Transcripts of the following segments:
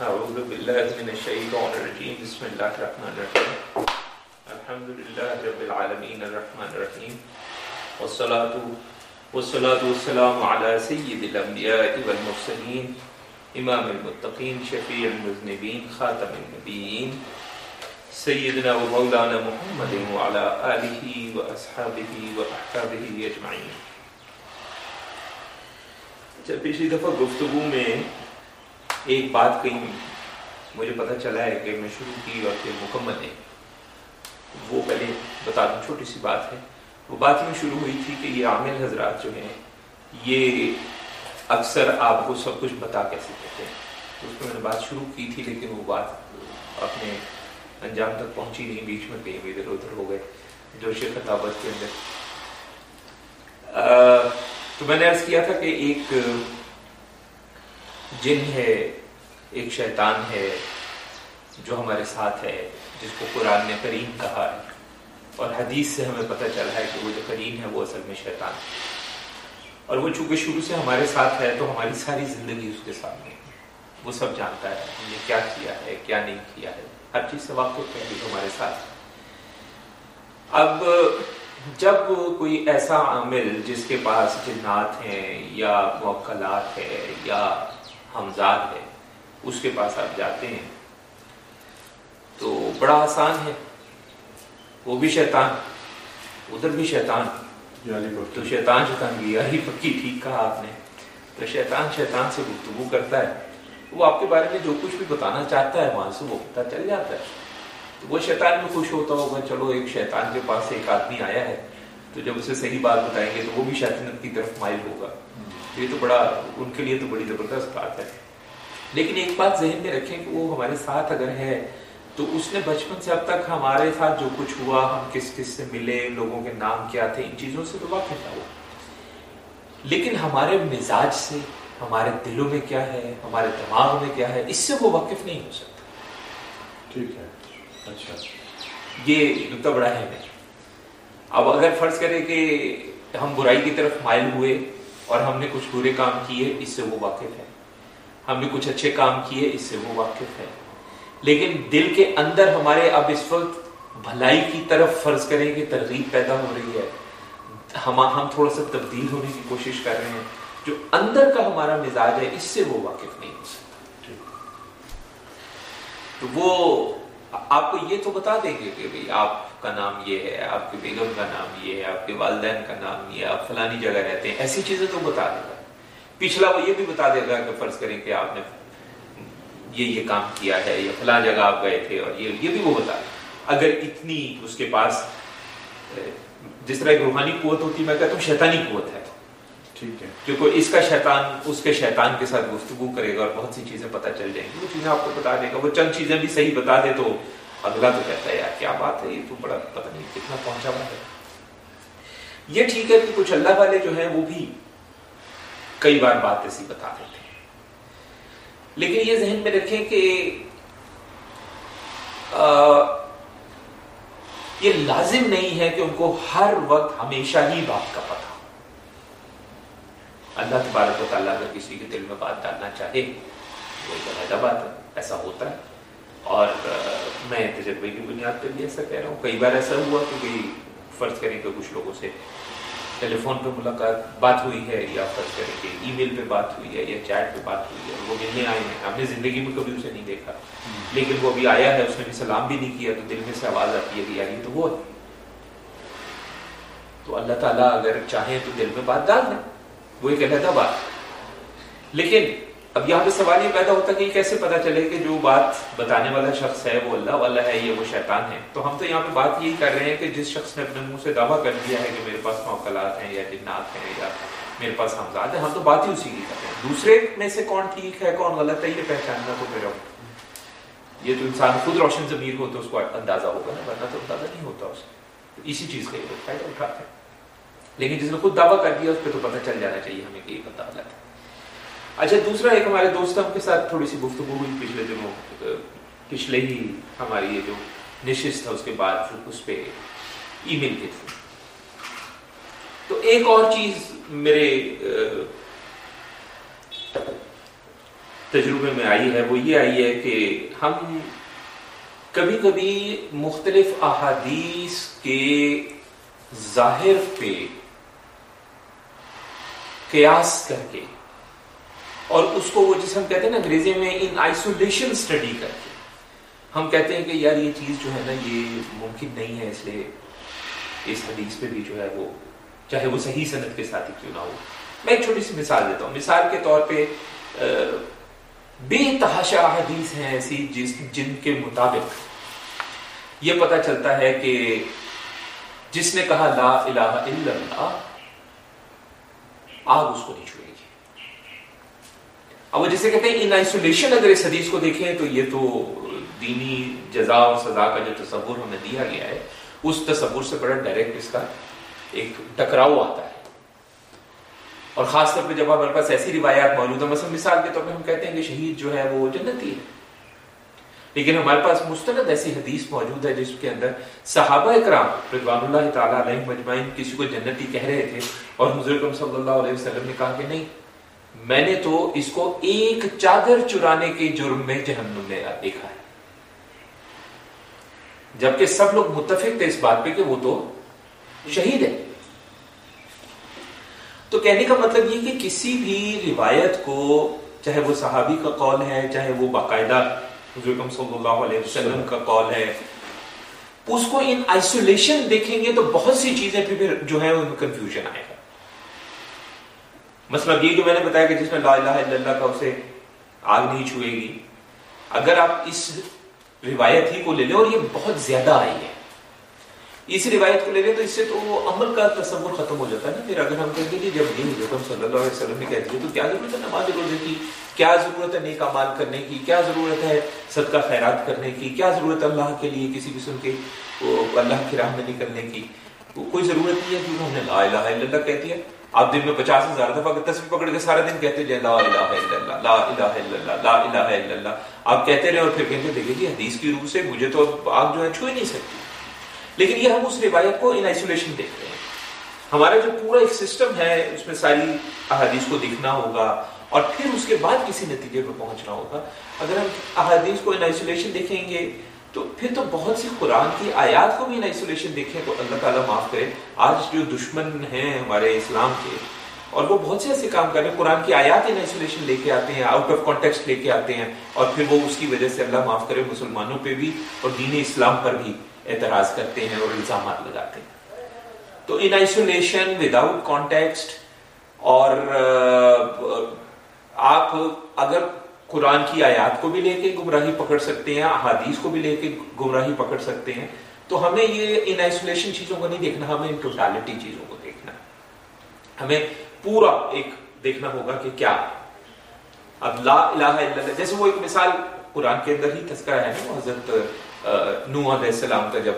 أعوذ بالله من الشيطان الرجيم. بسم الله الرحمن الرحيم. الحمد لله رب العالمين الرحمن الرحيم. والصلاة والصلاة والسلام على سيد الأنبياء والمرسلين، إمام المتقين، شفيع المذنبين، خاتم النبيين، سيدنا ومولانا محمد وعلى آله وأصحابه وأحبابه أجمعين. جب پچھلی دفعہ گفتگو میں ایک بات کہیں، مجھے پتہ چلا ہے کہ میں شروع کی اور پھر مکمل ہے۔ وہ پہلے بتا دوں، چھوٹی سی بات ہے۔ وہ بات میں شروع ہوئی تھی کہ یہ عامل حضرات جو ہیں، یہ اکثر آپ کو سب کچھ بتا کیسے کہتے ہیں۔ تو اس میں میں نے بات شروع کی تھی، لیکن وہ بات اپنے انجام تک پہنچی نہیں، بیچ میں کہیں بھی ادھر ادھر ہو گئے، جوش خطابت کے اندر۔ تو میں نے عرض کیا تھا کہ ایک جن ہے، ایک شیطان ہے جو ہمارے ساتھ ہے، جس کو قرآن نے کریم کہا ہے۔ اور حدیث سے ہمیں پتہ چلا ہے کہ وہ جو کریم ہے، وہ اصل میں شیطان ہے۔ اور وہ چونکہ شروع سے ہمارے ساتھ ہے، تو ہماری ساری زندگی اس کے سامنے وہ سب جانتا ہے ہم نے کیا کیا ہے، کیا نہیں کیا ہے۔ ہر چیز سے واقف ہے ہمارے ساتھ اب جب کوئی ایسا عامل جس کے پاس جنات ہیں یا موکلات ہے یا حمزاد ہے اس کے پاس آپ جاتے ہیں۔ تو بڑا آسان ہے۔ وہ بھی شیطان ادھر بھی شیطان۔ تو شیطان شیطان کی یاری پکی ٹھیک کہا آپ نے۔ تو شیطان شیطان سے گفتگو کرتا ہے۔ وہ آپ کے بارے میں جو کچھ بھی بتانا چاہتا ہے وہاں سے وہ پتہ چل جاتا ہے۔ تو وہ شیطان میں خوش ہوتا ہوگا چلو ایک شیطان کے پاس ایک آدمی آیا ہے۔ تو جب اسے صحیح بات بتائیں گے تو وہ بھی شیطانت کی طرف مائل ہوگا۔ یہ تو بڑا ان کے لیے تو بڑی زبردست بات ہے۔ لیکن ایک بات ذہن میں رکھیں کہ وہ ہمارے ساتھ اگر ہے تو اس نے بچپن سے اب تک ہمارے ساتھ جو کچھ ہوا ہم کس کس سے ملے لوگوں کے نام کیا تھے ان چیزوں سے تو واقف تھا وہ لیکن ہمارے مزاج سے ہمارے دلوں میں کیا ہے ہمارے دماغ میں کیا ہے اس سے وہ واقف نہیں ہو سکتا۔ ٹھیک ہے۔ اچھا۔ یہ نقطہ بڑا ہے۔ میں اب اگر فرض کرے کہ ہم برائی کی طرف مائل ہوئے اور ہم نے کچھ برے کام کیے، اس سے وہ واقف ہے۔ ہم نے کچھ اچھے کام کیے، اس سے وہ واقف ہے۔ لیکن دل کے اندر ہمارے اب اس وقت بھلائی کی طرف فرض کریں کہ ترغیب پیدا ہو رہی ہے۔ ہم ہم تھوڑا سا تبدیل ہونے کی کوشش کر رہے ہیں۔ جو اندر کا ہمارا مزاج ہے، اس سے وہ واقف نہیں ہو سکتا۔ تو وہ آپ کو یہ تو بتا دیں گے کہ بھائی آپ کا نام یہ ہے، آپ کے بیگم کا نام یہ ہے، آپ کے والدین کا نام یہ ہے، آپ فلانی جگہ رہتے ہیں، ایسی چیزیں تو بتا دے گا پچھلا وہ یہ بھی بتا دے گا کہ فرض کریں کہ آپ نے یہ یہ کام کیا ہے یا فلاں جگہ آپ گئے تھے اور یہ یہ بھی وہ بتا دے اگر اتنی اس کے پاس جس طرح ایک روحانی قوت ہوتی، میں کہتا ہوں شیطانی قوت ہے۔ ٹھیک ہے۔ کیونکہ اس کا شیطان، اس کے شیطان کے ساتھ گفتگو کرے گا اور بہت سی چیزیں پتہ چل جائیں گی۔ وہ چیزیں آپ کو بتا دے گا۔ وہ چند چیزیں بھی صحیح بتا دے تو اگلا تو کہتا ہے، یار، کیا بات ہے؟ یہ تو بڑا پتہ نہیں کتنا پہنچا ہوا ہے۔ یہ ٹھیک ہے کہ کچھ اللہ والے جو ہیں وہ بھی کئی بار بات ایسی بتا دیتے ہیں۔ لیکن یہ ذہن میں رکھیں کہ یہ لازم نہیں ہے کہ ان کو ہر وقت ہمیشہ ہی بات کا پتہ اللہ تبارک و تعالیٰ اگر کسی کے دل میں بات ڈالنا چاہے وہ ایک علیحدہ بات ہے ایسا ہوتا ہے۔ اور میں تجربے کی بنیاد پہ بھی ایسا کہہ رہا ہوں۔ کئی بار ایسا ہوا کہ کوئی فرض کریں کہ کچھ لوگوں سے ٹیلی فون پہ ملاقات بات ہوئی ہے یا فرض کریں کہ ای میل پہ بات ہوئی ہے یا چیٹ پہ بات ہوئی ہے وہ ملنے آئے ہیں۔ ہم نے زندگی میں کبھی اسے نہیں دیکھا۔ لیکن وہ ابھی آیا ہے اس نے بھی سلام بھی نہیں کیا تو دل میں سے آواز آتی ہے کہ یار یہ تو وہ ہے۔ تو اللہ تعالیٰ اگر چاہیں تو دل میں بات ڈال دیں وہ ایک علیحدہ بات۔ لیکن اب یہاں پہ سوال یہ پیدا ہوتا ہے کہ کیسے پتا چلے کہ جو بات بتانے والا شخص ہے وہ اللہ والا ہے یا وہ شیطان ہے۔ تو ہم تو یہاں پہ بات یہی کر رہے ہیں کہ جس شخص نے اپنے منہ سے دعویٰ کر دیا ہے کہ میرے پاس موکلات ہیں یا جنات ہیں یا میرے پاس حمزاد ہیں، ہم تو بات ہی اسی کی کر رہے ہیں۔ دوسرے میں سے کون ٹھیک ہے، کون غلط ہے، یہ پہچاننا تو میرا یہ تو انسان خود روشن ضمیر ہو تو اس کو اندازہ ہوگا نا، ورنہ تو اندازہ نہیں ہوتا اس کو۔ اسی چیز کا یہ فائدہ اٹھاتے ہیں۔ لیکن جس نے خود دعویٰ کر دیا، اس پہ تو پتہ چل جانا چاہیے ہمیں کہ یہ پتہ غلط ہے اچھا دوسرا ایک ہمارے دوست ہم کے ساتھ تھوڑی سی گفتگو ہوئی پچھلے دنوں پچھلے ہی ہماری یہ جو نشست تھا، اس کے بعد اس پہ ای میل کے تھے۔ تو ایک اور چیز میرے تجربے میں آئی ہے، وہ یہ آئی ہے کہ ہم کبھی کبھی مختلف احادیث کے ظاہر پہ قیاس کر کے۔ اور اس کو وہ جسے ہم کہتے ہیں نا انگریزی میں ان آئسولیشن اسٹڈی کر کے۔ ہم کہتے ہیں کہ یار یہ چیز جو ہے نا یہ ممکن نہیں ہے، اس لیے اس حدیث پہ بھی جو ہے وہ چاہے وہ صحیح صنعت کے ساتھ ہی کیوں نہ ہو۔ میں ایک چھوٹی سی مثال دیتا ہوں۔ مثال کے طور پہ بے تحاشا حدیث ہیں ایسی جس جن کے مطابق یہ پتا چلتا ہے کہ جس نے کہا لا الہ الا اللہ آگ اس کو نہیں چھوئے گی اب وہ جسے کہتے ہیں ان آئسولیشن اگر اس حدیث کو دیکھیں تو یہ تو دینی جزا اور سزا کا جو تصور ہمیں دیا گیا ہے، اس تصور سے بڑا ڈائریکٹ اس کا ایک ٹکراؤ آتا ہے۔ اور خاص طور پہ جب ہمارے پاس ایسی روایات موجود ہیں، مثلا مثال کے طور پہ ہم کہتے ہیں کہ شہید جو ہے وہ جنتی ہے۔ لیکن ہمارے پاس مستند ایسی حدیث موجود ہے جس کے اندر صحابہ اکرام رضوان اللہ تعالیٰ علیہ مجمعین کسی کو جنتی کہہ رہے تھے اور حضور صلی اللہ علیہ وسلم نے کہا کہ نہیں، میں نے تو اس کو ایک چادر چرانے کے جرم میں جہنم میں دیکھا ہے۔ جبکہ سب لوگ متفق تھے اس بات پہ کہ وہ تو شہید ہے تو کہنے کا مطلب یہ کہ کسی بھی روایت کو، چاہے وہ صحابی کا قول ہے، چاہے وہ باقاعدہ حضور صلی اللہ علیہ وسلم کا قول ہے۔ اس کو ان آئسولیشن دیکھیں گے تو بہت سی چیزیں پھر جو ہے ان کنفیوژن آئے گا۔ مثلا یہ جو میں نے بتایا کہ جس میں لا الہ الا اللہ کا اسے آگ نہیں چھوئے گی۔ اگر آپ اس روایت ہی کو لے لیں اور یہ بہت زیادہ آئی ہے۔ اس روایت کو لے لیں تو اس سے تو عمل کا تصور ختم ہو جاتا ہے نا۔ پھر اگر ہم کہیں گے کہ جب یہ حضرت صلی اللہ علیہ وسلم نے کہہ دیا تو کیا ضرورت ہے نماز روزے کی؟ کیا ضرورت ہے نیک مال کرنے کی؟ کیا ضرورت ہے صدقہ خیرات کرنے کی؟ کیا ضرورت ہے اللہ کے لیے کسی قسم کے اللہ کی راہ میں نکلنے کی؟ کوئی ضرورت نہیں ہے کیونکہ ہم نے لا الہ الا اللہ کہہ دیا۔ آپ دن میں پچاس ہزار دفعہ تصویر پکڑ کے سارا دن کہتے جائیں لا الہ الا اللہ، لا الہ الا اللہ، لا الہ الا اللہ۔ آپ کہتے رہے اور پھر کہتے دیکھیں جی حدیث کی روح سے مجھے تو آپ جو ہے چھو ہی نہیں سکتی۔ لیکن یہ ہم اس روایت کو ان آئسولیشن دیکھتے ہیں۔ ہمارا جو پورا ایک سسٹم ہے، اس میں ساری احادیث کو دیکھنا ہوگا اور پھر اس کے بعد کسی نتیجے پہ پہنچنا ہوگا۔ اگر ہم احادیث کو ان آئسولیشن دیکھیں گے، تو پھر تو بہت سی قرآن کی آیات کو بھی ان آئسولیشن دیکھیں تو اللہ تعالیٰ معاف کرے۔ آج جو دشمن ہیں ہمارے اسلام کے، اور وہ بہت سے ایسے کام کر رہے ہیں۔ قرآن کی آیات ان آئسولیشن لے کے آتے ہیں آؤٹ آف کانٹیکسٹ لے کے آتے ہیں، اور پھر وہ اس کی وجہ سے اللہ معاف کرے مسلمانوں پہ بھی اور دین اسلام پر بھی۔ اعتراض کرتے ہیں اور الزامات لگاتے ہیں۔ تو ان آئسولیشن وداؤٹ کانٹیکسٹ اور آپ اگر قرآن کی آیات کو بھی لے کے گمراہی پکڑ سکتے ہیں، احادیث کو بھی لے کے گمراہی پکڑ سکتے ہیں، تو ہمیں یہ ان آئسولیشن چیزوں کو نہیں دیکھنا، ہمیں ان ٹوٹالٹی چیزوں کو دیکھنا۔ ہمیں پورا ایک دیکھنا ہوگا کہ کیا۔ اب لا الہ الا اللہ، جیسے وہ ایک مثال قرآن کے اندر ہی تذکرہ ہے نا، حضرت نوح علیہ السلام کا جب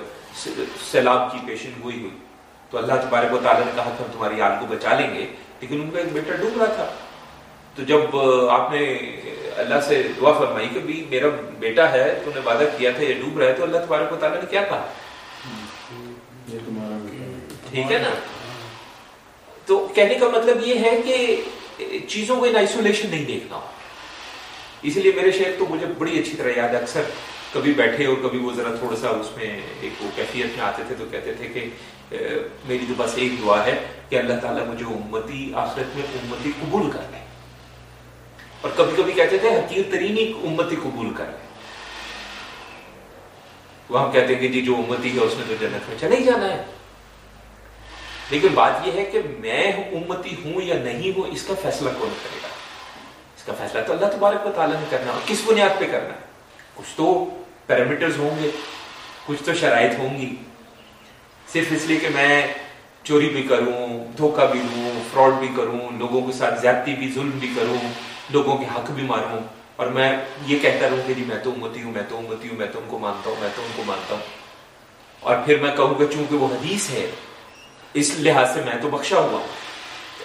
سیلاب کی پیشن گوئی ہوئی تو اللہ تبارک و تعالیٰ نے کہا کہ ہم تمہاری آگ کو بچا لیں گے لیکن ان کا ایک بیٹا ڈوب رہا تھا۔ تو جب آپ نے اللہ سے دعا فرمائی کہ بھی میرا بیٹا ہے تو نے وعدہ کیا تھا یہ ڈوب رہا ہے تو اللہ تبارک و تعالیٰ نے کیا کہا؟ ٹھیک ہے نا؟ تو کہنے کا مطلب یہ ہے کہ چیزوں کو ان آئسولیشن نہیں دیکھنا۔ اس لیے میرے شیخ تو مجھے بڑی اچھی طرح یاد ہے اکثر کبھی بیٹھے اور کبھی وہ ذرا تھوڑا سا اس میں ایک وہ کیفیت میں آتے تھے تو کہتے تھے کہ میری تو بس ایک دعا ہے کہ اللہ تعالیٰ مجھے امتی آخرت میں امتی قبول کر لے۔ اور کبھی کبھی کہتے تھے، حقیر ترین امتی قبول کر لے۔ وہ ہم کہتے ہیں کہ جی جو امتی ہے، اس نے تو جنت میں چلے ہی جانا ہے۔ لیکن بات یہ ہے کہ میں امتی ہوں یا نہیں ہوں، اس کا فیصلہ کون کرے گا؟ اس کا فیصلہ تو اللہ تبارک و تعالیٰ نے کرنا اور کس بنیاد پہ کرنا ہے؟ کچھ تو پیرامیٹرز ہوں گے، کچھ تو شرائط ہوں گی۔ صرف اس لیے کہ میں چوری بھی کروں، دھوکہ بھی دوں فراڈ بھی کروں، لوگوں کے ساتھ زیادتی بھی، ظلم بھی کروں، لوگوں کے حق بھی ماروں۔ اور میں یہ کہتا رہوں کہ جی میں تو امتی ہوں، میں تو امتی ہوں، میں تو ان کو مانتا ہوں، میں تو ان کو مانتا ہوں۔ اور پھر میں کہوں گا، چونکہ وہ حدیث ہے، اس لحاظ سے میں تو بخشا ہوا ہوں۔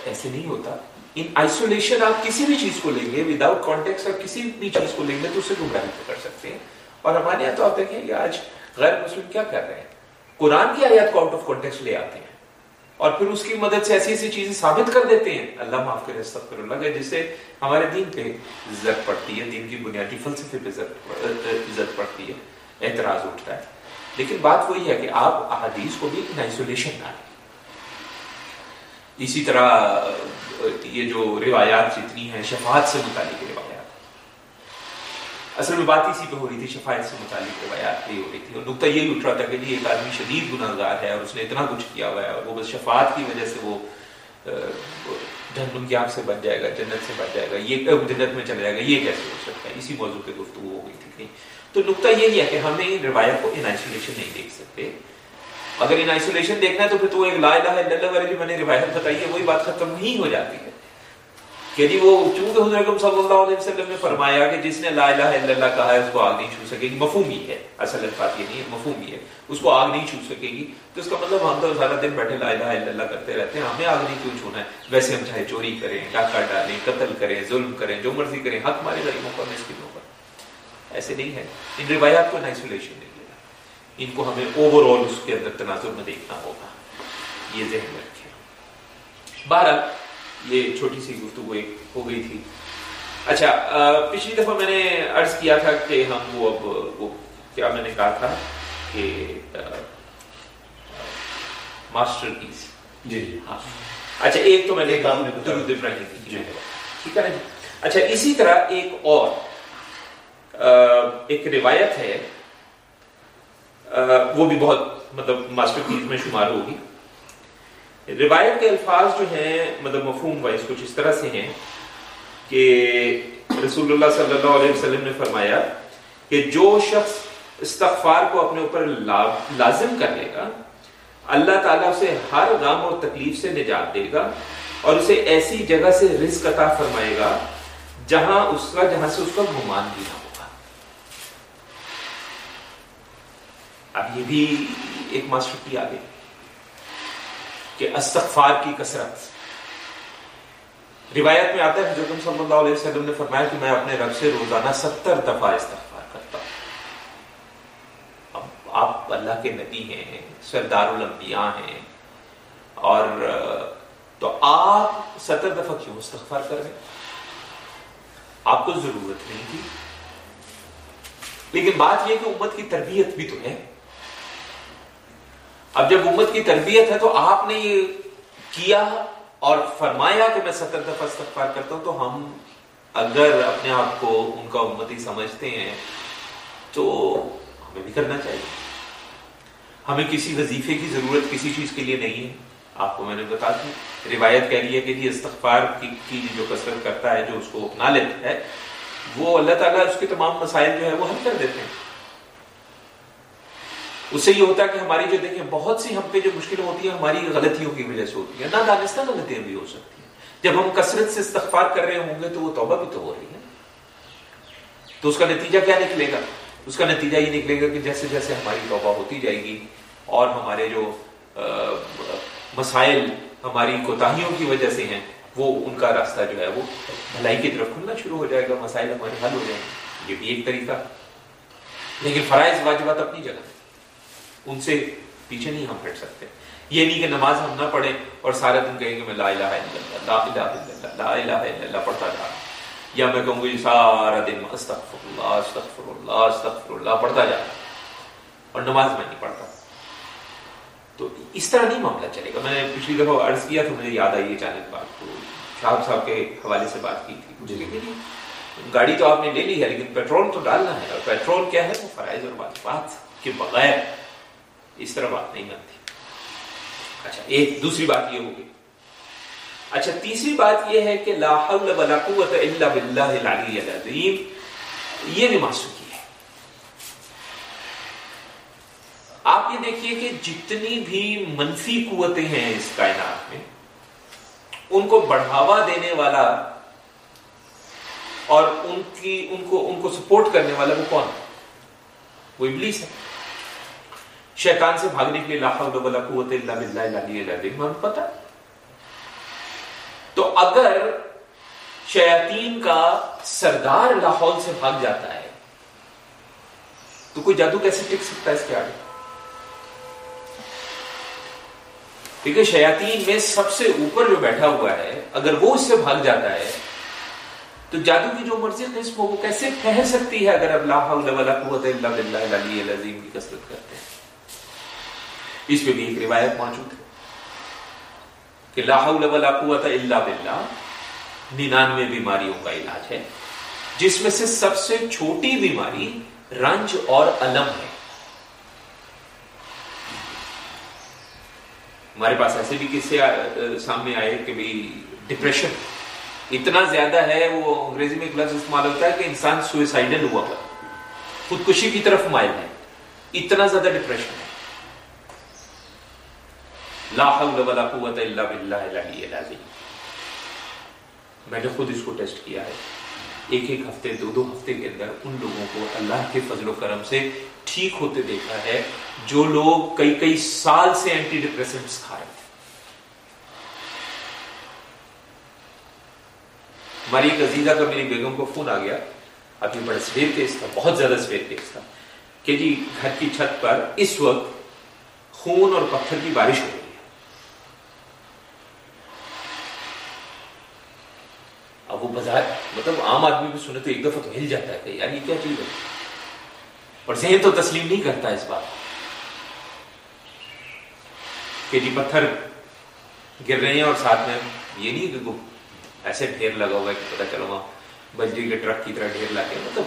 ایسے نہیں ہوتا۔ ان آئسولیشن آپ کسی بھی چیز کو لیں گے وداؤٹ کانٹیکس اور کسی بھی چیز کو لیں گے تو اسے گمراہی کر سکتے ہیں۔ اور ہمارے یہاں تو آپ دیکھیں کہ آج غیر مسلم کیا کر رہے ہیں؟ قرآن کی آیات کو آؤٹ آف کانٹیکس لے آتے ہیں اور پھر اس کی مدد سے ایسی ایسی چیزیں ثابت کر دیتے ہیں۔ اللہ معاف کرے استغفر اللہ کہ جس سے ہمارے دین پہ عزت پڑتی ہے، دین کی بنیادی فلسفے پہ عزت پڑتی ہے، اعتراض اٹھتا ہے۔ لیکن بات وہی ہے کہ آپ احادیث کو بھی ان آئسولیشن نہ اسی طرح یہ جو روایات جتنی ہیں، شفاعت سے متعلق روایات۔ اصل میں بات اسی پہ ہو رہی تھی شفایت سے متعلق روایات یہ ہو رہی تھی۔ اور نقطہ یہ اٹھ رہا تھا کہ جی ایک آدمی شدید گناہ گار ہے اور اس نے اتنا کچھ کیا ہوا ہے اور وہ بس شفاعت کی وجہ سے وہ جہنم کی آنکھ سے بچ جائے گا، جنت سے بچ جائے گا، یہ جنت میں چلا جائے گا، یہ کیسے ہو سکتا ہے؟ اسی موضوع پہ گفتگو ہو گئی تھی تو نقطہ یہی ہے کہ ہمیں روایت کو ان آئسولیشن نہیں دیکھ سکتے۔ اگر ان آئسولیشن دیکھنا ہے تو پھر تو ایک لا الہ الا اللہ والی جو میں نے روایت بتائی ہے، وہی بات ختم ہی ہو جاتی ہے۔ کہ جی وہ چونکہ حضور اکرم صلی اللہ علیہ وسلم نے فرمایا کہ جس نے لا الہ الا اللہ کہا ہے، اس کو آگ نہیں چھو سکے گی۔ مفہوم ہی ہے۔ اصل بات یہ نہیں ہے، مفہوم ہی ہے۔ اس کو آگ نہیں چھو سکے گی۔ تو اس کا مطلب ہم تو سارا دن بیٹھے لا الہ الا اللہ کرتے رہتے ہیں۔ ہمیں آگ نہیں کیوں چھونا ہے؟ ویسے ہم چاہے چوری کریں، ڈاکہ ڈالیں، قتل کریں، ظلم کریں، جو مرضی کریں، حق مارے غریبوں پر مسکینوں پر۔ ایسے نہیں ہے۔ ان روایات کو آئسولیشن نہیں لینا۔ ان کو ہمیں اوور آل اس کے اندر تناظر میں دیکھنا ہوگا۔ یہ ذہن میں رکھیں۔ بہرحال یہ چھوٹی سی گفتگو ایک ہو گئی تھی۔ اچھا پچھلی دفعہ میں نے عرض کیا تھا کہ ہم وہ اب وہ کیا میں نے کہا تھا کہ ماسٹر پیس۔ جی جی۔ ہاں۔ اچھا ایک تو میں نے کام درود ابراہیم۔ کی جی۔ ٹھیک ہے نا اچھا اسی طرح ایک اور ایک روایت ہے۔ وہ بھی بہت مطلب ماسٹر پیس میں شمار ہوگی۔ روایت کے الفاظ جو ہیں مطلب مفہوم وائز کچھ اس طرح سے ہیں کہ رسول اللہ صلی اللہ علیہ وسلم نے فرمایا کہ جو شخص استغفار کو اپنے اوپر لازم کر لے گا، اللہ تعالیٰ اسے ہر غم اور تکلیف سے نجات دے گا اور اسے ایسی جگہ سے رزق عطا فرمائے گا جہاں اس کا، جہاں سے اس کا گمان بھی نہ ہوگا۔ اب یہ بھی ایک ماسٹر کی آگے کہ استغفار کی کثرت۔ روایت میں آتا ہے، حضرت صلی اللہ علیہ وسلم نے فرمایا کہ میں اپنے رب سے روزانہ ستر دفعہ استغفار کرتا ہوں۔ اب آپ اللہ کے نبی ہیں سردار الانبیاء ہیں، اور تو آپ ستر دفعہ کیوں استغفار کر رہے آپ کو ضرورت نہیں تھی۔ لیکن بات یہ کہ امت کی تربیت بھی تو ہے۔ اب جب امت کی تربیت ہے تو آپ نے یہ کیا اور فرمایا کہ میں ستر دفعہ استغفار کرتا ہوں، تو ہم اگر اپنے آپ کو ان کا امتی سمجھتے ہیں، تو ہمیں بھی کرنا چاہیے۔ ہمیں کسی وظیفے کی ضرورت کسی چیز کے لیے نہیں ہے۔ آپ کو میں نے بتا دی، روایت کہہ رہی ہے کہ یہ استغفار کی جو کثرت کرتا ہے، جو اس کو اپنا لیتا ہے، وہ اللہ تعالیٰ اس کے تمام مسائل جو ہے وہ حل کر دیتے ہیں۔ اس سے یہ ہوتا ہے کہ ہماری جو دیکھیں بہت سی ہم پہ جو مشکل ہوتی ہیں، ہماری غلطیوں کی وجہ سے ہوتی ہیں۔ نہ دانستہ غلطیاں بھی ہو سکتی ہیں۔ جب ہم کثرت سے استغفار کر رہے ہوں گے تو وہ توبہ بھی تو ہو رہی ہے۔ تو اس کا نتیجہ کیا نکلے گا؟ اس کا نتیجہ یہ نکلے گا کہ جیسے جیسے ہماری توبہ ہوتی جائے گی اور ہمارے جو مسائل ہماری کوتاہیوں کی وجہ سے ہیں، وہ ان کا راستہ جو ہے وہ بھلائی کی طرف کھلنا شروع ہو جائے گا، مسائل ہمارے حل ہو جائیں گے۔ یہ بھی ایک طریقہ۔ لیکن فرائض، واجبات اپنی جگہ ان سے پیچھے نہیں ہم پھٹ سکتے۔ یہ نہیں کہ نماز ہم نہ پڑھیں اور سارا دن کہیں گے میں لا الہ الا اللہ لا الہ الا اللہ لا الہ الا اللہ پڑھتا جا رہا۔ یا میں کہوں گی سارا دن استغفر اللہ استغفر اللہ استغفر اللہ پڑھتا جا۔ رہا اور نماز میں نہیں پڑھتا۔ تو اس طرح نہیں معاملہ چلے گا۔ میں نے پچھلی دفعہ عرض کیا تو مجھے یاد آئی اچانک بات تو شاہب صاحب کے حوالے سے بات کی تھی۔ جی گاڑی تو آپ نے لے لی ہے لیکن پیٹرول تو ڈالنا ہے۔ اور پیٹرول کیا ہے؟ وہ فرائض اور واجبات کے بغیر۔ اس طرح بات نہیں بنتی۔ اچھا ایک دوسری بات یہ ہوگی۔ اچھا تیسری بات یہ ہے کہ لا حول ولا قوت الا باللہ العلی العظیم، یہ بھی ماسوکی ہے۔ آپ یہ دیکھیے کہ جتنی بھی منفی قوتیں ہیں اس کائنات میں، ان کو بڑھاوا دینے والا اور ان کی، ان کو ان کو سپورٹ کرنے والا وہ کون وہ ابلیس ہے۔ شیطان سے بھاگنے کے لیے لا حول ولا قوت الا باللہ العلی العظیم، ہمیں پتہ تو اگر شیاطین کا سردار لاہور سے بھاگ جاتا ہے، تو کوئی جادو کیسے ٹک سکتا ہے اس کے آگے؟ کیونکہ شیاطین میں سب سے اوپر جو بیٹھا ہوا ہے، اگر وہ اس سے بھاگ جاتا ہے، تو جادو کی جو مرضی قسم ہو، وہ کیسے ٹھہر سکتی ہے اگر اللہ قوت اللہ باللہ العلی العظیم کی کثرت کرتے اس پہ بھی ایک روایت موجود ہے کہ لا حول ولا قوت الا باللہ، ننانوے بیماریوں کا علاج ہے، جس میں سے سب سے چھوٹی بیماری رنج اور علم ہے۔ ہمارے پاس ایسے بھی کس سے سامنے آئے کہ بھی ڈپریشن اتنا زیادہ ہے، وہ انگریزی میں ایک لفظ استعمال ہوتا ہے کہ انسان سوئسائڈل ہوا ہوا خودکشی کی طرف مائل ہے۔ اتنا زیادہ ڈپریشن ہے۔ لا حول ولا قوت الا باللہ العلی العظیم میں نے خود اس کو ٹیسٹ کیا ہے. ایک ایک ہفتے، دو دو ہفتے کے اندر ان لوگوں کو اللہ کے فضل و کرم سے ٹھیک ہوتے دیکھا ہے جو لوگ کئی کئی سال سے اینٹی ڈپریسنٹس کھا رہے تھے۔ ہماری ایک عزیزہ کا میری بیگم کو فون آ گیا۔ ابھی بڑا سویر کیس تھا، بہت زیادہ سویر کیس تھا کہ جی گھر کی چھت پر اس وقت خون اور پتھر کی بارش ہو رہی ہے اب وہ بازار مطلب عام آدمی بھی سنے تو ایک دفعہ تو ہل جاتا ہے کہ یار یہ کیا چیز ہے؟ اور ذہن تو تسلیم نہیں کرتا اس بات کہ جی پتھر گر رہے ہیں اور ساتھ میں یہ نہیں کہ ایسے ڈھیر لگا ہوا ہے کہ پتا چلو وہاں بجلی کے ٹرک کی طرح ڈھیر لگے۔ مطلب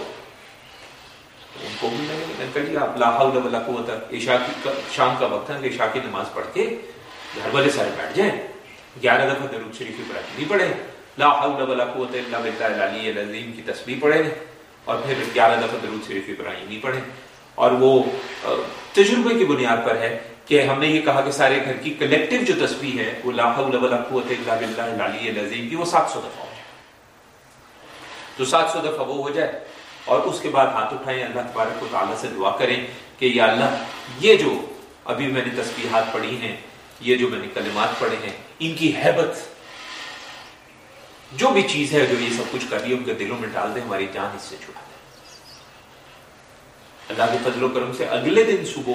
ان کو بھی میں نے کہا جی آپ لاہا ولا قوت، عشاء کی شام کا وقت ہے عشاء کی نماز پڑھ کے گھر والے سارے بیٹھ جائیں۔ گیارہ دفعہ درود شریف کی نہیں پڑھے لا حول ولا قوت الا بالله العلی العظیم کی تسبیح پڑھیں اور پھر گیارہ دفعہ درود شریف ابراہیمی پڑھیں۔ اور وہ تجربے کی بنیاد پر ہے کہ ہم نے یہ کہا کہ سارے گھر کی کلیکٹیو جو تسبیح ہے، وہ لا حول ولا قوت الا بالله العلی العظیم کی وہ سات سو دفعہ ہو جائے۔ تو سات سو دفعہ وہ ہو جائے اور اس کے بعد ہاتھ اٹھائیں، اللہ تبارک و تعالیٰ سے دعا کریں کہ یا اللہ، یہ جو ابھی میں نے تسبیحات پڑھی ہیں، یہ جو میں نے کلمات پڑھے ہیں، ان کی حیبت جو بھی چیز ہے جو یہ سب کچھ کر رہی ہے، ان کے دلوں میں ڈال دیں، ہماری جان اس سے چھڑا دیں۔ اللہ کے فضل و کرم سے اگلے دن صبح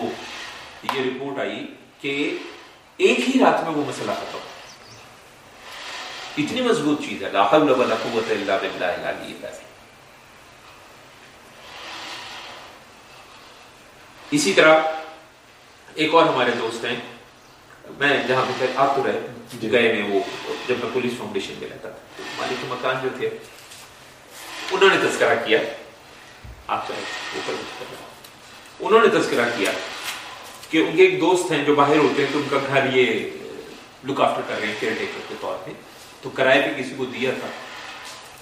یہ رپورٹ آئی کہ ایک ہی رات میں وہ مسئلہ ختم۔ اتنی مضبوط چیز ہے۔ لا حول ولا قوت الا باللہ العلی العظیم۔ اسی طرح ایک اور ہمارے دوست ہیں۔ میں جہاں پہ آپ تو رہے جی۔ گئے میں وہ جب میں پولیس فاؤنڈیشن میں رہتا تھا مالک مکان جو تھے انہوں نے تذکرہ کیا آپ چاہے انہوں نے تذکرہ کیا کہ ان کے ایک دوست ہیں جو باہر ہوتے ہیں تو ان کا گھر یہ لک آفٹر کر رہے ہیں کیئر ٹیکر کے طور پہ تو کرائے پہ کسی کو دیا تھا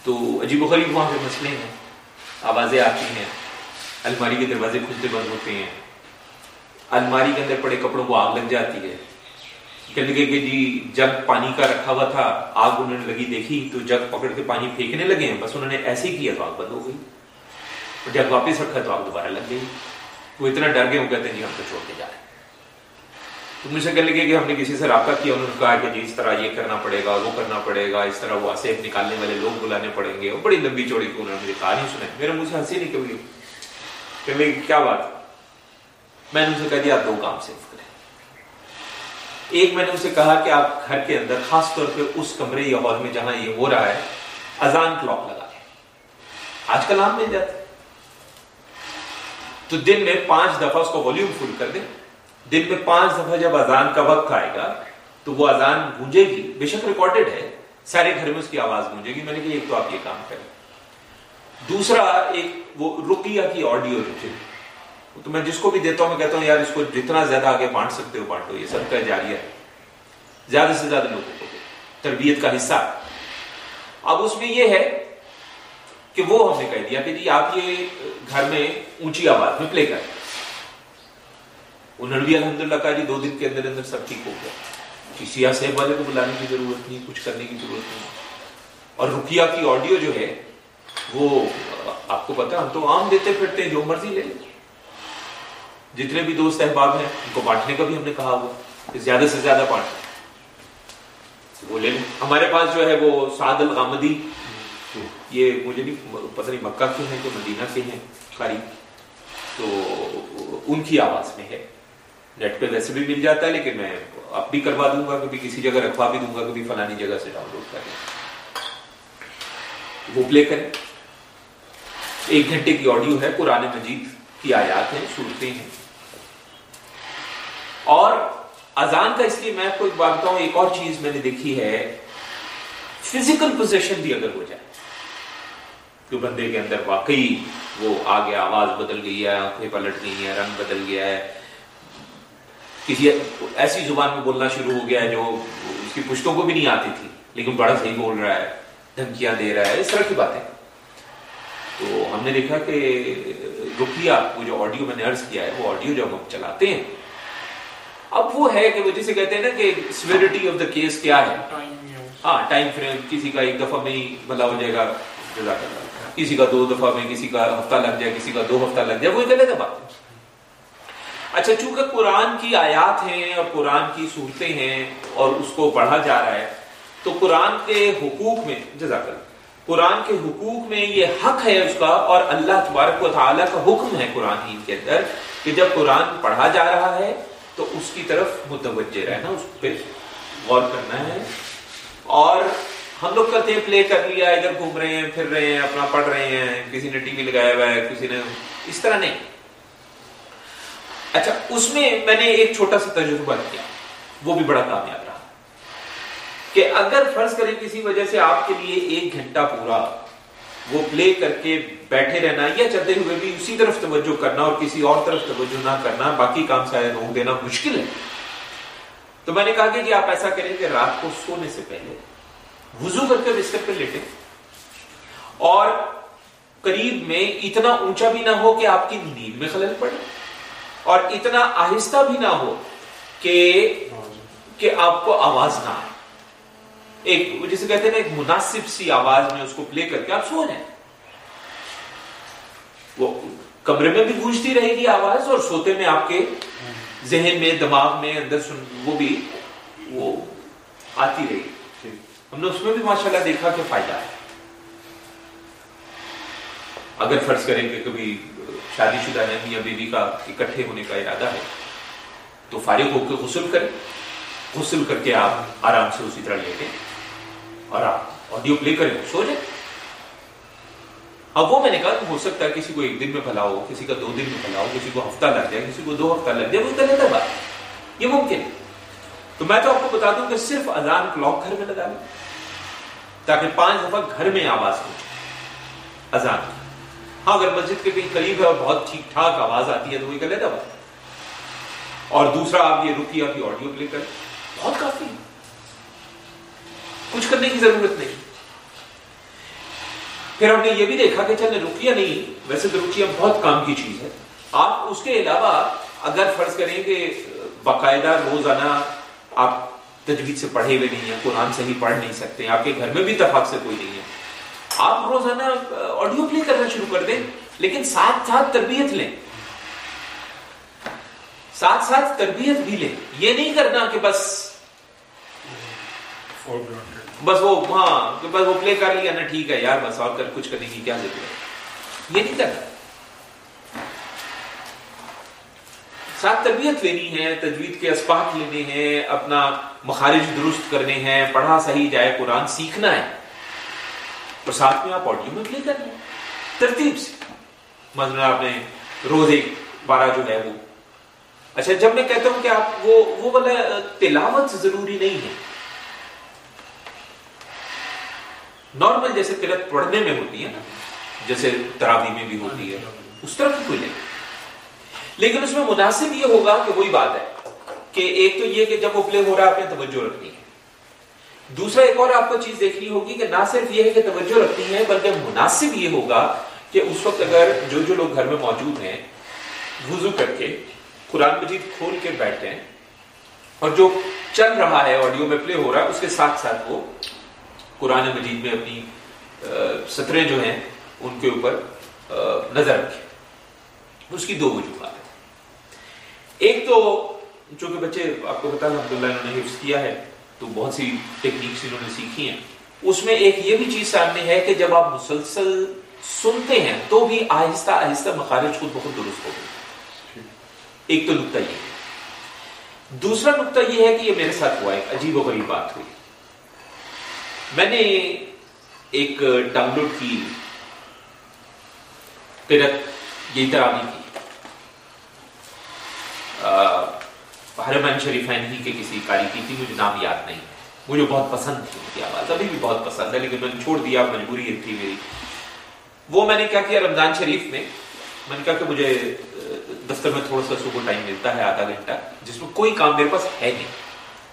تو عجیب و غریب وہاں پہ مسئلے ہیں آوازیں آتی ہیں الماری کے دروازے کھلتے بند ہوتے ہیں الماری کے اندر پڑے کپڑوں کو آگ لگ جاتی ہے کہنے لگے کہ جی جگ پانی کا رکھا ہوا تھا، آگ انہوں نے لگی دیکھی، تو جگ پکڑ کے پانی پھینکنے لگے ہیں، بس انہوں نے ایسے ہی کیا تو آگ بند ہو گئی۔ جگ واپس رکھا تو آگ دوبارہ لگ گئی۔ وہ اتنا ڈر گئے، وہ کہتے ہیں جی ہم تو چھوڑ کے جا رہے ہیں۔ تو مجھ سے کہنے لگے کہ ہم نے کسی سے رابطہ کیا، انہوں نے کہا کہ جی اس طرح یہ کرنا پڑے گا، وہ کرنا پڑے گا، اس طرح وہ آسیب نکالنے والے لوگ بلانے پڑیں گے۔ وہ بڑی لمبی چوڑی کو انہوں نے مجھے کہا، نہیں سنا میرے منہ سے ہنسی نہیں کبھی۔ کہ کیا بات؟ میں نے ان سے کہا دیا آپ دو کام صرف ایک میں نے اسے کہا کہ آپ گھر کے اندر، خاص طور پہ اس کمرے یا ہال میں جہاں یہ ہو رہا ہے، اذان کلاک لگا آج کل عام مل جاتا۔ تو دن میں پانچ دفعہ اس کو والیوم فل کر دیں۔ دن میں پانچ دفعہ جب اذان کا وقت آئے گا، تو وہ اذان گونجے گی۔ بے شک ریکارڈیڈ ہے۔ سارے گھر میں اس کی آواز گونجے گی۔ میں نے کہا ایک تو آپ یہ کام کریں۔ دوسرا ایک وہ رقیہ کی آڈیو جو تو میں جس کو بھی دیتا ہوں، میں کہتا ہوں، یار، اس کو جتنا زیادہ آگے بانٹ سکتے ہو، بانٹو، یہ سب کا جاریہ ہے۔ زیادہ سے زیادہ لوگوں کو۔ تربیت کا حصہ۔ اب اس میں یہ ہے کہ وہ ہم نے کہہ دیا کہ جی آپ یہ گھر میں اونچی آواز میں پلے کریں۔ انہوں نے بھی الحمد للہ کہا جی دو دن کے اندر اندر سب ٹھیک ہو گیا۔ کسی صاحب والے کو بلانے کی ضرورت نہیں، کچھ کرنے کی ضرورت نہیں۔ اور رکیہ کی آڈیو جو ہے، وہ آپ کو پتا، ہم تو عام دیتے پھرتے ہیں، جو مرضی لے لیں۔ جتنے بھی دوست احباب ہیں، ان کو بانٹنے کا بھی ہم نے کہا ہوا کہ زیادہ سے زیادہ بانٹ۔ وہ لے لیں۔ ہمارے پاس جو ہے وہ سعد الغامدی، یہ مجھے نہیں، پتہ نہیں مکہ کے ہیں کہ مدینہ کے ہیں قاری تو ان کی آواز میں ہے۔ نیٹ پہ ویسے بھی مل جاتا ہے، لیکن میں اب بھی کروا دوں گا، کبھی کسی جگہ رکھوا بھی دوں گا، کبھی فلانی جگہ سے ڈاؤن لوڈ کر وہ پلے کریں۔ ایک گھنٹے کی آڈیو ہے، قرآن مجید کی آیات ہیں صورتیں ہیں۔ اور اذان کا اس لیے میں آپ کو ایک بات ایک اور چیز میں نے دیکھی ہے فزیکل پوزیشن بھی اگر ہو جائے، جو بندے کے اندر واقعی وہ آ گیا آواز بدل گئی ہے، آنکھیں پلٹ گئی ہیں، رنگ بدل گیا ہے، کسی ایسی زبان میں بولنا شروع ہو گیا ہے جو اس کی پشتوں کو بھی نہیں آتی تھی، لیکن بڑا صحیح بول رہا ہے، دھمکیاں دے رہا ہے، اس طرح کی باتیں۔ تو ہم نے دیکھا کہ رکیہ وہ جو آڈیو میں نے عرض کیا ہے، وہ آڈیو جب ہم چلاتے ہیں اب وہ ہے کہ وہ جسے کہتے ہیں نا کہ سویرٹی آف دا کیس کیا ہے؟ ہاں ٹائم فریم کسی کا ایک دفعہ میں ہی بھلا ہو جائے گا کسی کا دو دفعہ میں، کسی کا ہفتہ لگ جائے، کسی کا دو ہفتہ لگ جائے وہ غلط ہے بات۔ اچھا چونکہ قرآن کی آیات ہیں اور قرآن کی صورتیں ہیں اور اس کو پڑھا جا رہا ہے، تو قرآن کے حقوق میں، جزاک اللہ قرآن کے حقوق میں یہ حق ہے اس کا اور اللہ تبارک و تعالیٰ کا حکم ہے قرآن ہی کے اندر کہ جب قرآن پڑھا جا رہا ہے تو اس کی طرف متوجہ رہنا، اس پہ غور کرنا ہے۔ اور ہم لوگ کہتے ہیں پلے کر لیا، ادھر گھوم رہے ہیں، پھر رہے ہیں، اپنا پڑھ رہے ہیں، کسی نے ٹی وی لگایا ہوا ہے، کسی نے۔ اس طرح نہیں۔ اچھا اس میں میں نے ایک چھوٹا سا تجربہ کیا، وہ بھی بڑا کامیاب رہا۔ کہ اگر فرض کریں کسی وجہ سے آپ کے لیے ایک گھنٹہ پورا وہ پلے کر کے بیٹھے رہنا یا چلتے ہوئے بھی اسی طرف توجہ کرنا اور کسی اور طرف توجہ نہ کرنا، باقی کام شاید روک دینا مشکل ہے۔ تو میں نے کہا کہ جی آپ ایسا کریں کہ رات کو سونے سے پہلے وضو کر کے بستر پہ لیٹے اور قریب میں اتنا اونچا بھی نہ ہو کہ آپ کی نیند میں خلل پڑے۔ اور اتنا آہستہ بھی نہ ہو کہ کہ آپ کو آواز نہ آئے۔ ایک جسے کہتے ہیں ایک مناسب سی آواز میں اس کو پلے کر کے آپ سو جائیں۔ وہ کمرے میں بھی گونجتی رہے گی آواز اور سوتے میں آپ کے ذہن میں، دماغ میں اندر سن، وہ بھی وہ آتی رہے گی۔ ہم نے اس میں بھی ماشاءاللہ دیکھا کہ فائدہ ہے۔ اگر فرض کریں کہ کبھی شادی شدہ ہے میاں بیوی کا اکٹھے ہونے کا ارادہ ہے، تو فارغ ہو کے غسل کریں۔ غسل کر کے آپ آرام سے اسی طرح لیٹیں۔ اور آپ آڈیو پلے کریں سو جائیں اب وہ میں نے کہا کہ ہو سکتا ہے کسی کو ایک دن میں پھیلاؤ ہو کسی کا دو دن میں پھیلاؤ ہو کسی کو ہفتہ لگ جائے، کسی کو دو ہفتہ لگ جائے، وہ غلط ہے بات. یہ ممکن ہے. تو میں تو آپ کو بتا دوں کہ صرف اذان کلاک گھر میں لگا لیں، تاکہ پانچ دفعہ گھر میں آواز پہنچے اذان. ہاں اگر مسجد کے کہیں قریب ہے اور بہت ٹھیک ٹھاک آواز آتی ہے تو وہی کر لیتا بات. اور دوسرا، آپ یہ رکیا کی آڈیو پلے کریں. بہت کافی کچھ کرنے کی ضرورت نہیں۔ پھر ہم نے یہ بھی دیکھا کہ چلے رکیا نہیں، ویسے تو رکیا بہت کام کی چیز ہے آپ اس کے علاوہ اگر فرض کریں کہ باقاعدہ روزانہ آپ تجوید سے پڑھے ہوئے نہیں ہیں، قرآن سے ہی پڑھ نہیں سکتے، آپ کے گھر میں بھی اتفاق سے کوئی نہیں ہے۔ آپ روزانہ آڈیو پلے کرنا شروع کر دیں، لیکن ساتھ ساتھ تربیت لیں۔ ساتھ ساتھ تربیت بھی لیں۔ یہ نہیں کرنا کہ بس بس وہ ہاں بس وہ پلے کر لیا نا ٹھیک ہے، یار، بس اور کر، کچھ کرنے کی کیا ضرورت یہ نہیں کرنا۔ ساتھ تربیت لینی ہے، تجوید کے اسپاق لینے ہیں، اپنا مخارج درست کرنے ہیں، پڑھا صحیح جائے، قرآن سیکھنا ہے۔ اور ساتھ میں آپ آڈیو میں پلے کر لیں۔ ترتیب سے۔ مثلا آپ نے روز ایک بارہ جو ہے وہ۔ اچھا جب میں کہتا ہوں کہ آپ وہ وہ والا تلاوت ضروری نہیں ہے۔ نارمل جیسے تلت پڑھنے میں ہوتی ہے نا، جیسے تراوی میں بھی ہوتی ہے، اس طرح کی کوئی نہیں۔ لیکن اس میں مناسب یہ ہوگا کہ وہی بات ہے کہ ایک تو یہ کہ جب وہ پلے ہو رہا ہے، آپ نے توجہ رکھنی ہے۔ دوسرا ایک اور آپ کو چیز دیکھنی ہوگی کہ نہ صرف یہ ہے کہ توجہ رکھنی ہے، بلکہ مناسب یہ ہوگا کہ اس وقت اگر جو جو لوگ گھر میں موجود ہیں، وضو کر کے، قرآن مجید کھول کے بیٹھے اور جو چل رہا ہے، آڈیو میں پلے ہو رہا ہے، اس کے ساتھ ساتھ وہ قرآن مجید میں اپنی سطریں جو ہیں، ان کے اوپر نظر رکھے اس کی دو وجوہات ایک تو چونکہ بچے، آپ کو پتا الحمد للہ انہوں نے حفظ کیا ہے، تو بہت سی ٹیکنیکس انہوں نے سیکھی ہیں۔ اس میں ایک یہ بھی چیز سامنے ہے کہ جب آپ مسلسل سنتے ہیں، تو بھی آہستہ آہستہ مخارج خود بہت درست ہو گئی ایک تو نقطہ یہ ہے۔ دوسرا نقطہ یہ ہے کہ یہ میرے ساتھ ہوا ایک عجیب و غریب بات ہوئی۔ میں نے ایک ڈاؤن لوڈ کی یہی طرح کی۔ حرمین شریفین ہی کے کسی کاری کی تھی، مجھے نام یاد نہیں۔ مجھے بہت پسند تھی ان کی آواز، ابھی بھی بہت پسند ہے، لیکن میں نے چھوڑ دیا، مجبوری تھی میری۔ وہ میں نے کیا کیا، رمضان شریف میں میں نے کہا کہ مجھے دفتر میں تھوڑا سا صبح ٹائم ملتا ہے، آدھا گھنٹہ، جس میں کوئی کام میرے پاس ہے نہیں۔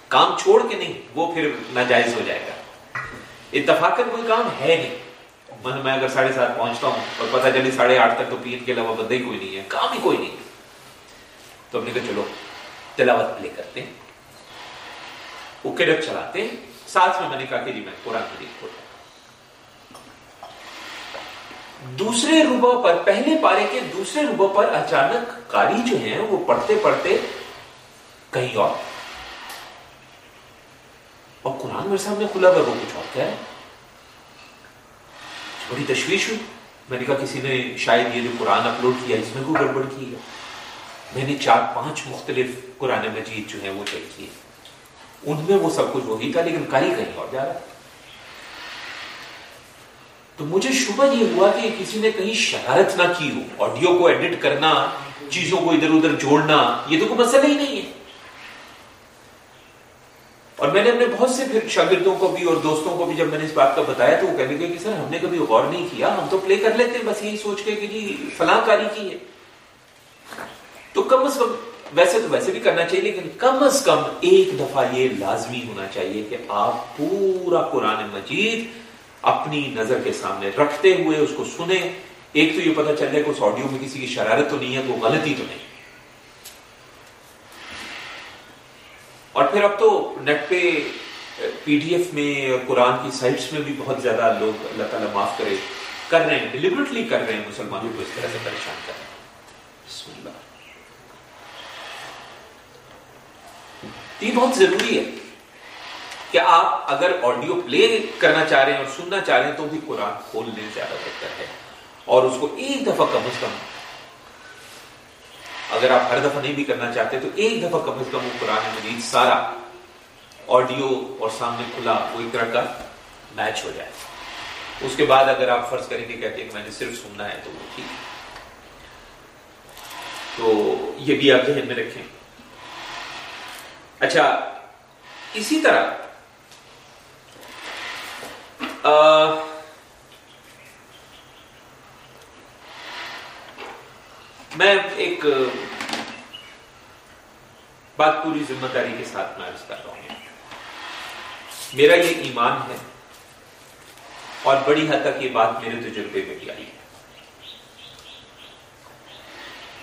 کام چھوڑ کے نہیں، وہ پھر ناجائز ہو جائے گا۔ اتفاقت کوئی کام ہے نہیں۔ میں اگر ساڑھے سات پہنچتا ہوں اور پتہ چلی ساڑھے آٹھ تک تو پین کے علاوہ بندہ ہی کوئی نہیں ہے۔ کام ہی کوئی نہیں۔ تو ہم نے کہا چلو، تلاوت پلے کرتے ہیں۔ وہ کرت چلاتے ہیں، ساتھ میں میں نے کہا کہ جی میں قرآن مجید کھولتا دوسرے ربا پر، پہلے پارے کے دوسرے ربا پر اچانک کاری جو ہیں، وہ پڑھتے پڑھتے کہیں اور۔ اور قرآن میرے سامنے کھلا کر وہ کچھ اور کیا ہے بڑی تشویش ہوئی میں نے کہا کسی نے شاید یہ جو قرآن اپلوڈ کیا اس میں کوئی گڑبڑ کی ہے میں نے چار پانچ مختلف قرآن مجید جو ہے وہ چیک کیے ان میں وہ سب کچھ وہی تھا لیکن کاری کہیں اور جا رہا تو مجھے شبہ یہ ہوا کہ کسی نے کہیں شرارت نہ کی ہو آڈیو کو ایڈٹ کرنا چیزوں کو ادھر ادھر جوڑنا یہ تو کوئی مسئلہ ہی نہیں ہے اور میں نے اپنے بہت سے پھر شاگردوں کو بھی اور دوستوں کو بھی جب میں نے اس بات کا بتایا تو وہ کہنے کہ سر ہم نے کبھی غور نہیں کیا، ہم تو پلے کر لیتے ہیں، بس یہی سوچ کے کہ جی فلاں کاری کی ہے۔ تو کم از کم ویسے تو ویسے بھی کرنا چاہیے، لیکن کم از کم ایک دفعہ یہ لازمی ہونا چاہیے کہ آپ پورا قرآن مجید اپنی نظر کے سامنے رکھتے ہوئے اس کو سنیں۔ ایک تو یہ پتا چل جائے کہ اس آڈیو میں کسی کی شرارت تو نہیں ہے، تو غلطی تو نہیں۔ اور پھر اب تو نیٹ پہ پی ڈی ایف میں قرآن کی سائٹس میں بھی بہت زیادہ لوگ اللہ تعالیٰ معاف کرے، کر رہے ہیں ڈیلیبریٹلی کر رہے ہیں مسلمانوں کو اس طرح سے پریشان کر رہے ہیں۔ بسم اللہ۔ یہ بہت ضروری ہے کہ آپ اگر آڈیو پلے کرنا چاہ رہے ہیں اور سننا چاہ رہے ہیں تو بھی قرآن کھول لیں زیادہ بہتر ہے اور اس کو ایک دفعہ کم از کم اگر آپ ہر دفعہ نہیں بھی کرنا چاہتے تو ایک دفعہ کم از کم وہ قرآن مجید سارا آڈیو اور سامنے کھلا وہ ایک طرح کا میچ ہو جائے۔ اس کے بعد اگر آپ فرض کریں گے کہتے ہیں کہ میں نے صرف سننا ہے تو وہ ٹھیک تو یہ بھی آپ ذہن میں رکھیں۔ اچھا اسی طرح میں ایک بات پوری ذمہ داری کے ساتھ میں عرض کر رہا ہوں۔ میرا یہ ایمان ہے اور بڑی حد تک یہ بات میرے تجربے میں بھی آئی ہے۔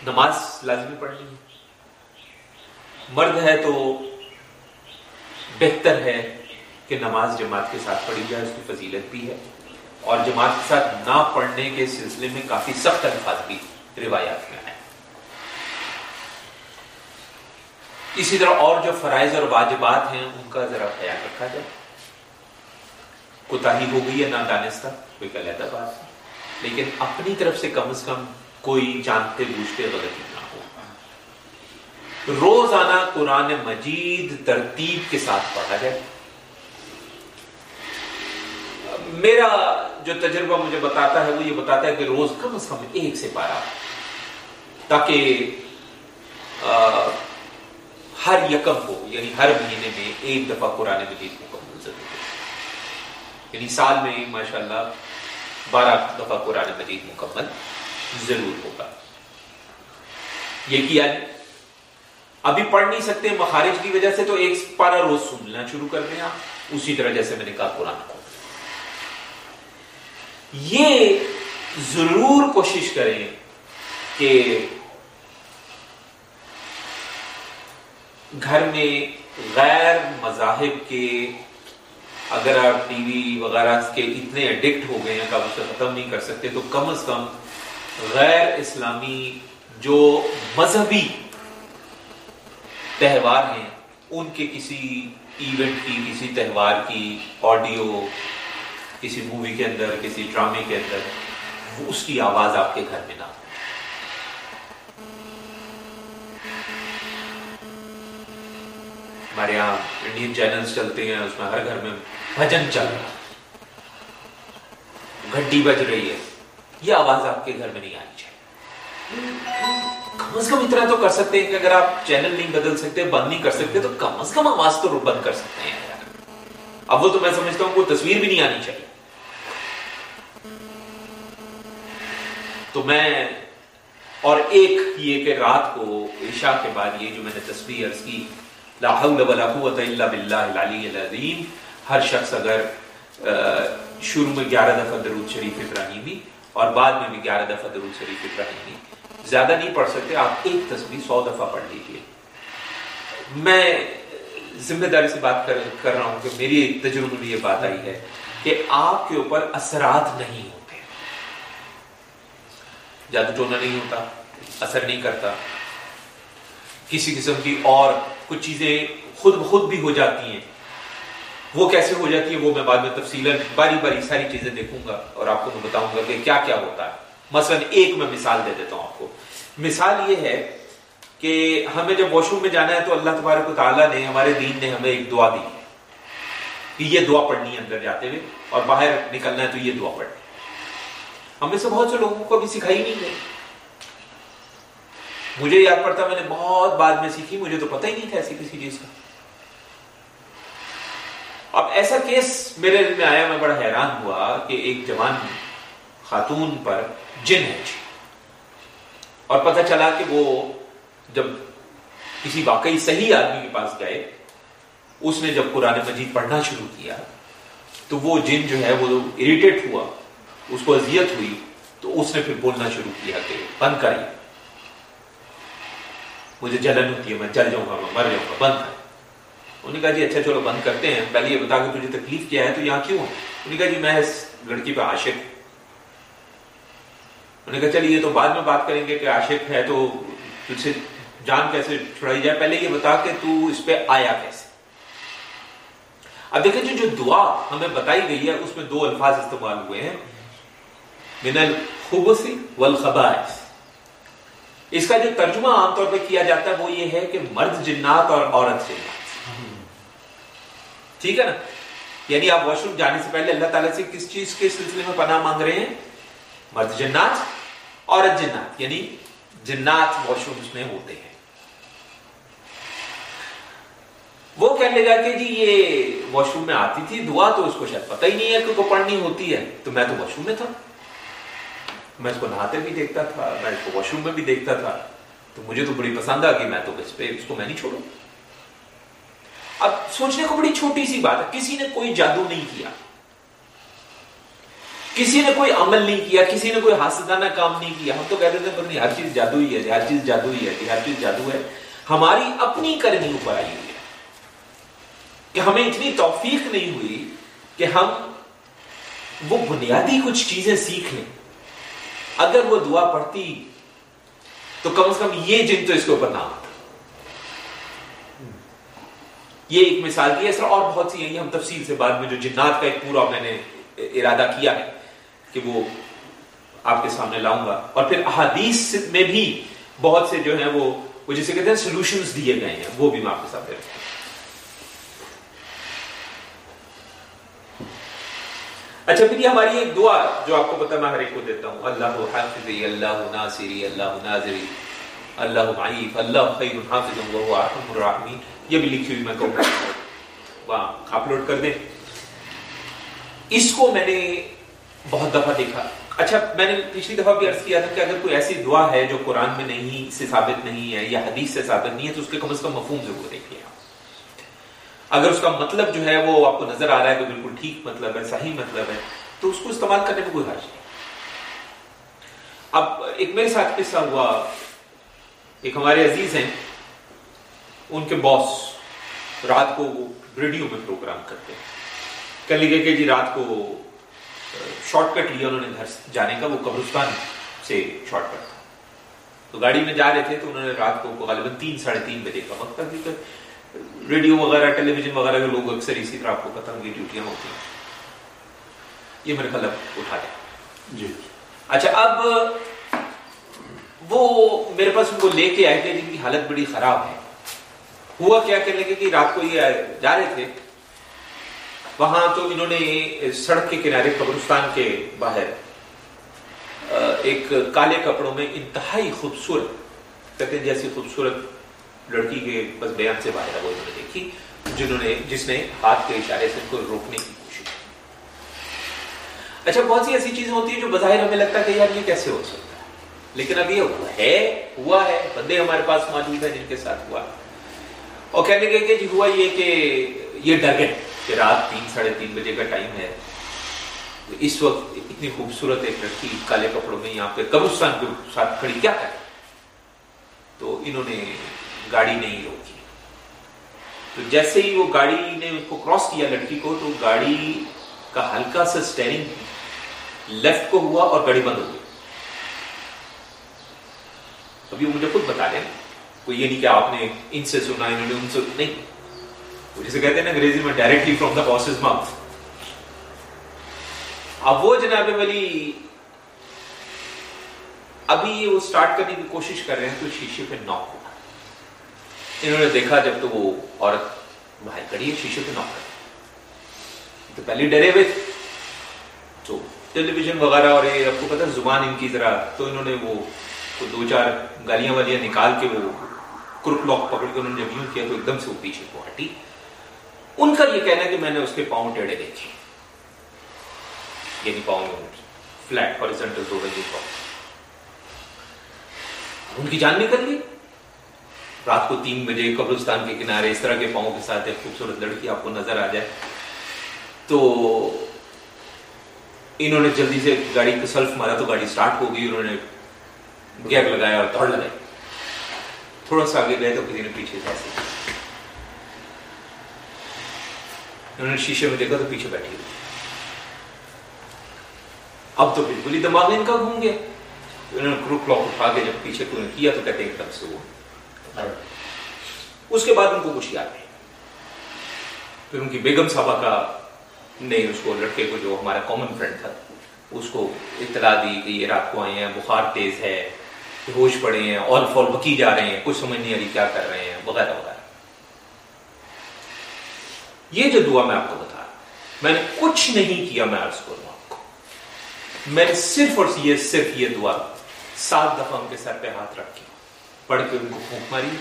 نماز لازمی پڑھنی ہے۔ مرد ہے تو بہتر ہے کہ نماز جماعت کے ساتھ پڑھی جائے، اس کی فضیلت بھی ہے۔ اور جماعت کے ساتھ نہ پڑھنے کے سلسلے میں کافی سخت الفاظ بھی ہے روایات میں آئے اسی طرح اور جو فرائض اور واجبات ہیں، ان کا ذرا خیال رکھا جائے۔ کوتا ہی ہو گئی ہے، نہ دانستہ، کوئی علیحدہ بات لیکن اپنی طرف سے کم از کم کوئی جانتے بوجھتے غلطی نہ ہو۔ روزانہ قرآن مجید ترتیب کے ساتھ پڑھا جائے۔ میرا جو تجربہ مجھے بتاتا ہے، وہ یہ بتاتا ہے کہ روز کم از کم ایک سے پارا تاکہ ہر یکم کو یعنی ہر مہینے میں ایک دفعہ قرآن مجید مکمل ضرور ہو۔ یعنی سال میں ماشاء اللہ بارہ دفعہ قرآن مجید مکمل ضرور ہوگا۔ یہ کیا ہے؟ ابھی پڑھ نہیں سکتے مخارج کی وجہ سے تو ایک پارا روز سننا شروع کر دیں آپ۔ اسی طرح جیسے میں نے کہا قرآن کو۔ یہ ضرور کوشش کریں کہ گھر میں غیر مذاہب کے اگر آپ ٹی وی وغیرہ کے اتنے ایڈکٹ ہو گئے ہیں کہ آپ اسے ختم نہیں کر سکتے، تو کم از کم غیر اسلامی جو مذہبی تہوار ہیں، ان کے کسی ایونٹ کی، کسی تہوار کی آڈیو کسی مووی کے اندر، کسی ڈرامے کے اندر اس کی آواز آپ کے گھر میں نہ ہمارے یہاں انڈین چینلز چلتے ہیں، اس میں ہر گھر میں بھجن چل رہا گھنٹی بج رہی ہے۔ یہ آواز آپ کے گھر میں نہیں آنی چاہیے۔ کم از کم اتنا تو کر سکتے ہیں کہ اگر آپ چینل نہیں بدل سکتے، بند نہیں کر سکتے، تو کم از کم آواز تو بند کر سکتے ہیں۔ اب وہ تو میں سمجھتا ہوں، کوئی تصویر بھی نہیں آنی چاہیے۔ تو میں اور ایک یہ کہ رات کو عشاء کے بعد یہ جو میں نے تصویر عرض کی لا حول ولا قوت الا باللہ العلی العظیم ہر شخص اگر شروع میں گیارہ دفعہ درود شریف ابراہیمی اور بعد میں بھی گیارہ دفعہ درود شریف ابراہیمی زیادہ نہیں پڑھ سکتے آپ ایک تصویر سو دفعہ پڑھ لیجیے میں ذمہ داری سے بات کر, کر رہا ہوں کہ میری تجربے میں یہ بات آئی ہے کہ آپ کے اوپر اثرات نہیں ہوتے۔ جادو ٹونا نہیں ہوتا اثر نہیں کرتا۔ کسی قسم کی اور کچھ چیزیں خود بخود بھی ہو جاتی ہیں۔ وہ کیسے ہو جاتی ہے وہ میں بعد میں تفصیل باری باری ساری چیزیں دیکھوں گا اور آپ کو میں بتاؤں گا کہ کیا کیا ہوتا ہے۔ مثلا ایک میں مثال دے دیتا ہوں آپ کو۔ مثال یہ ہے کہ ہمیں جب واش روم میں جانا ہے تو اللہ تبارک و تعالیٰ نے ہمارے دین نے ہمیں ایک دعا دی کہ یہ دعا پڑھنی ہے اندر جاتے ہوئے اور باہر نکلنا ہے تو یہ دعا پڑھنی ہمیں سے بہت سے لوگوں کو ابھی سکھائی نہیں گئی مجھے یاد پڑتا میں نے بہت بعد میں سیکھی، مجھے تو پتہ ہی نہیں تھا ایسی کسی چیز کا۔ اب ایسا کیس میرے دل میں آیا، میں بڑا حیران ہوا کہ ایک جوان خاتون پر جن ہے۔ جی اور پتہ چلا کہ وہ جب کسی واقعی صحیح آدمی کے پاس گئے، اس نے جب قرآن مجید پڑھنا شروع کیا، تو وہ جن جو ہے وہ اریٹیٹ ہوا، اس کو اذیت ہوئی، تو اس نے پھر بولنا شروع کیا کہ بند کریے مجھے جلن ہوتی ہے، میں جل جاؤں گا، میں مر جاؤں گا، بند کر۔ انہوں نے کہا جی اچھا چلو، بند کرتے ہیں۔ پہلے یہ بتا کہ تجھے تکلیف کیا ہے، تو یہاں کیوں؟ انہوں نے کہا جی میں اس لڑکی پہ عاشق ہوں۔ انہوں نے کہا چلیے تو بعد میں بات کریں گے کہ عاشق ہے تو تجھ سے جان کیسے چھڑائی جائے؟ پہلے یہ بتا کہ تو اس پہ آیا کیسے۔ اب دیکھیں جو جو دعا ہمیں بتائی گئی ہے، اس میں دو الفاظ استعمال ہوئے ہیں۔ من الخبث والخبائث۔ اس کا جو ترجمہ عام طور پہ کیا جاتا ہے وہ یہ ہے کہ مرد جنات اور عورت جنات۔ ٹھیک ہے نا؟ یعنی آپ واش روم جانے سے پہلے اللہ تعالیٰ سے کس چیز کے سلسلے میں پناہ مانگ رہے ہیں؟ مرد جنات، عورت جنات۔ یعنی جنات واش روم میں ہوتے ہیں۔ وہ کہنے لگا کہ جی یہ واش روم میں آتی تھی، دعا تو اس کو شاید پتہ ہی نہیں ہے کہ کو پڑھنی ہوتی ہے۔ تو میں تو واش روم میں تھا۔ میں اس کو نہاتے بھی دیکھتا تھا، میں اس کو واش روم میں بھی دیکھتا تھا۔ تو مجھے تو بڑی پسند آ گئی میں تو اس پہ، اس کو میں نہیں چھوڑوں۔ اب سوچنے کو بڑی چھوٹی سی بات ہے، کسی نے کوئی جادو نہیں کیا۔ کسی نے کوئی عمل نہیں کیا، کسی نے کوئی حاصلانہ کام نہیں کیا۔ ہم تو کہتے تھے نہیں، ہر چیز جادو ہی ہے، ہر چیز جادو ہی ہے ہر چیز جادو ہے۔ ہماری اپنی کرنی اوپر آئی ہوئی ہے۔ کہ ہمیں اتنی توفیق نہیں ہوئی کہ ہم وہ بنیادی کچھ چیزیں سیکھ لیں۔ اگر وہ دعا پڑھتی تو کم از کم یہ جن تو اس کے اوپر نہ آتا۔ یہ ایک مثال کی ہے اور بہت سی ہیں ہم تفصیل سے بعد میں جو جنات کا ایک پورا میں نے ارادہ کیا ہے کہ وہ آپ کے سامنے لاؤں گا۔ اور پھر احادیث میں بھی بہت سے جو ہیں وہ وہ جسے کہتے ہیں سولوشنز دیے گئے ہیں، وہ بھی میں آپ کے ساتھ اچھا پھر یہ ہماری ایک دعا جو آپ کو پتا میں ہر ایک کو دیتا ہوں۔ اللہ حافظی، اللہ ناصری، اللہ ناظری، اللہ معیف اللہ خیر حافظ وہ ارحم الراحمین۔ یہ بھی لکھی ہوئی میں کہوں اپلوڈ کر دیں۔ اس کو میں نے بہت دفعہ دیکھا۔ اچھا میں نے پچھلی دفعہ بھی عرض کیا تھا کہ اگر کوئی ایسی دعا ہے جو قرآن میں نہیں، سے ثابت نہیں ہے یا حدیث سے ثابت نہیں ہے، تو اس کے کم از کم مفہوم ضرور دیکھ لیا اگر اس کا مطلب جو ہے وہ آپ کو نظر آ رہا ہے کہ بالکل ٹھیک مطلب ہے، صحیح مطلب ہے، تو اس کو استعمال کرنے میں کوئی حرج نہیں۔ اب ایک میرے ساتھ قصہ ہوا۔ ایک ہمارے عزیز ہیں، ان کے باس رات کو وہ ریڈیو میں پروگرام کرتے ہیں۔ کہہ لیجیے کہ جی رات کو شارٹ کٹ لیا انہوں نے گھر جانے کا، وہ قبرستان سے شارٹ کٹ تھا۔ تو گاڑی میں جا رہے تھے تو انہوں نے رات کو، غالباً تین، ساڑھے تین بجے کا وقت تھا ریڈیو وغیرہ ٹیلی ویژن وغیرہ کے لوگ اکثر اسی طرح آپ کو ختم کی ڈیوٹیاں ہوتی ہیں۔ یہ میرے خیال اٹھا دیں جی۔ اچھا اب وہ میرے پاس ان کو لے کے آئے تھے جن کی حالت بڑی خراب ہے۔ ہوا کیا کہنے لگے کہ رات کو یہ جا رہے تھے؟ وہاں تو انہوں نے سڑک کے کنارے قبرستان کے باہر ایک کالے کپڑوں میں انتہائی خوبصورت کہتے ہیں جیسی خوبصورت لڑکی کے بس بیان سے باہر وہ انہوں نے دیکھی، جنہوں نے جس نے ہاتھ کے اشارے سے ان کو روکنے کی کوشش اچھا بہت سی ایسی چیزیں ہوتی ہیں جو بظاہر ہمیں لگتا ہے کہ یار یہ کیسے ہو سکتا ہے؟ لیکن اب یہ ہے، ہوا ہے، بندے ہمارے پاس موجود ہیں جن کے ساتھ ہوا۔ اور کہنے لگے کہ جی ہوا یہ کہ یہ ڈر گئے کہ رات تین، ساڑھے تین بجے کا ٹائم ہے۔ اس وقت اتنی خوبصورت ایک لڑکی کالے کپڑوں میں یہاں پہ قبرستان کے ساتھ کھڑی، کیا ہے تو انہوں نے گاڑی نہیں روکی۔ تو جیسے ہی وہ گاڑی نے اس کو کراس کیا لڑکی کو، تو گاڑی کا ہلکا سا سٹیرنگ لیفٹ کو ہوا اور گاڑی بند ہو گئی۔ ابھی وہ مجھے خود بتا دیں، کوئی یہ نہیں کہ آپ نے ان سے سنا، انہوں نے ان سے، نہیں۔ وہ جسے کہتے ہیں نا انگریزی میں directly from the horse's mouth اب وہ جناب والی ابھی وہ سٹارٹ کرنے کی کوشش کر رہے ہیں تو شیشے پہ ناک ہوا انہوں نے دیکھا جب تو وہ عورت باہر کڑی ہے شیشے پہ ناک کر تو پہلے ڈرے ہوئے تو ٹیلی ویژن وغیرہ اور یہ آپ کو پتا زبان ان کی ذرا، تو انہوں نے وہ دو چار گالیاں والیاں نکال کے وہ کرک لاک پکڑ کے انہوں نے جب یوں کیا تو ایک دم سے وہ پیچھے کو ہٹی۔ ان کا یہ کہنا ہے کہ میں نے اس کے پاؤں ٹیڑے دیکھے۔ یعنی پاؤں فلیٹ ہاریزنٹل دو بجے پاؤں۔ ان کی جان نکل گئی۔ رات کو تین بجے قبرستان کے کنارے اس طرح کے پاؤں کے ساتھ ایک خوبصورت لڑکی آپ کو نظر آ جائے۔ تو انہوں نے جلدی سے گاڑی کو سلف مارا تو گاڑی سٹارٹ ہو گئی، انہوں نے گیئر لگایا اور دوڑ لگائی۔ تھوڑا سا آگے گئے تو کسی نے پیچھے سے ایسے۔ انہوں نے شیشے میں دیکھا تو پیچھے بیٹھی ہوئی۔ اب تو بالکل ہی دماغ ان کا گھوم گیا۔ انہوں نے کلاک اٹھا کے جب پیچھے کیا تو کہتے ہیں ایک دم سے وہ۔ اس کے بعد ان کو کچھ یاد نہیں۔ پھر ان کی بیگم صاحبہ کا نے اس کو لڑکے کو جو ہمارا کامن فرینڈ تھا، اس کو اطلاع دی کہ یہ رات کو آئے ہیں، بخار تیز ہے، ہوش پڑے ہیں آل فال بکی جا رہے ہیں، کچھ سمجھ نہیں آ رہی کیا کر رہے ہیں، وغیرہ وغیرہ۔ یہ جو دعا میں آپ کو بتا رہا میں نے کچھ نہیں کیا میں عرض کروں آپ کو۔ میں نے صرف اور یہ صرف یہ دعا سات دفعہ ان کے سر پہ ہاتھ رکھ کے پڑھ کے ان کو پھونک ماری۔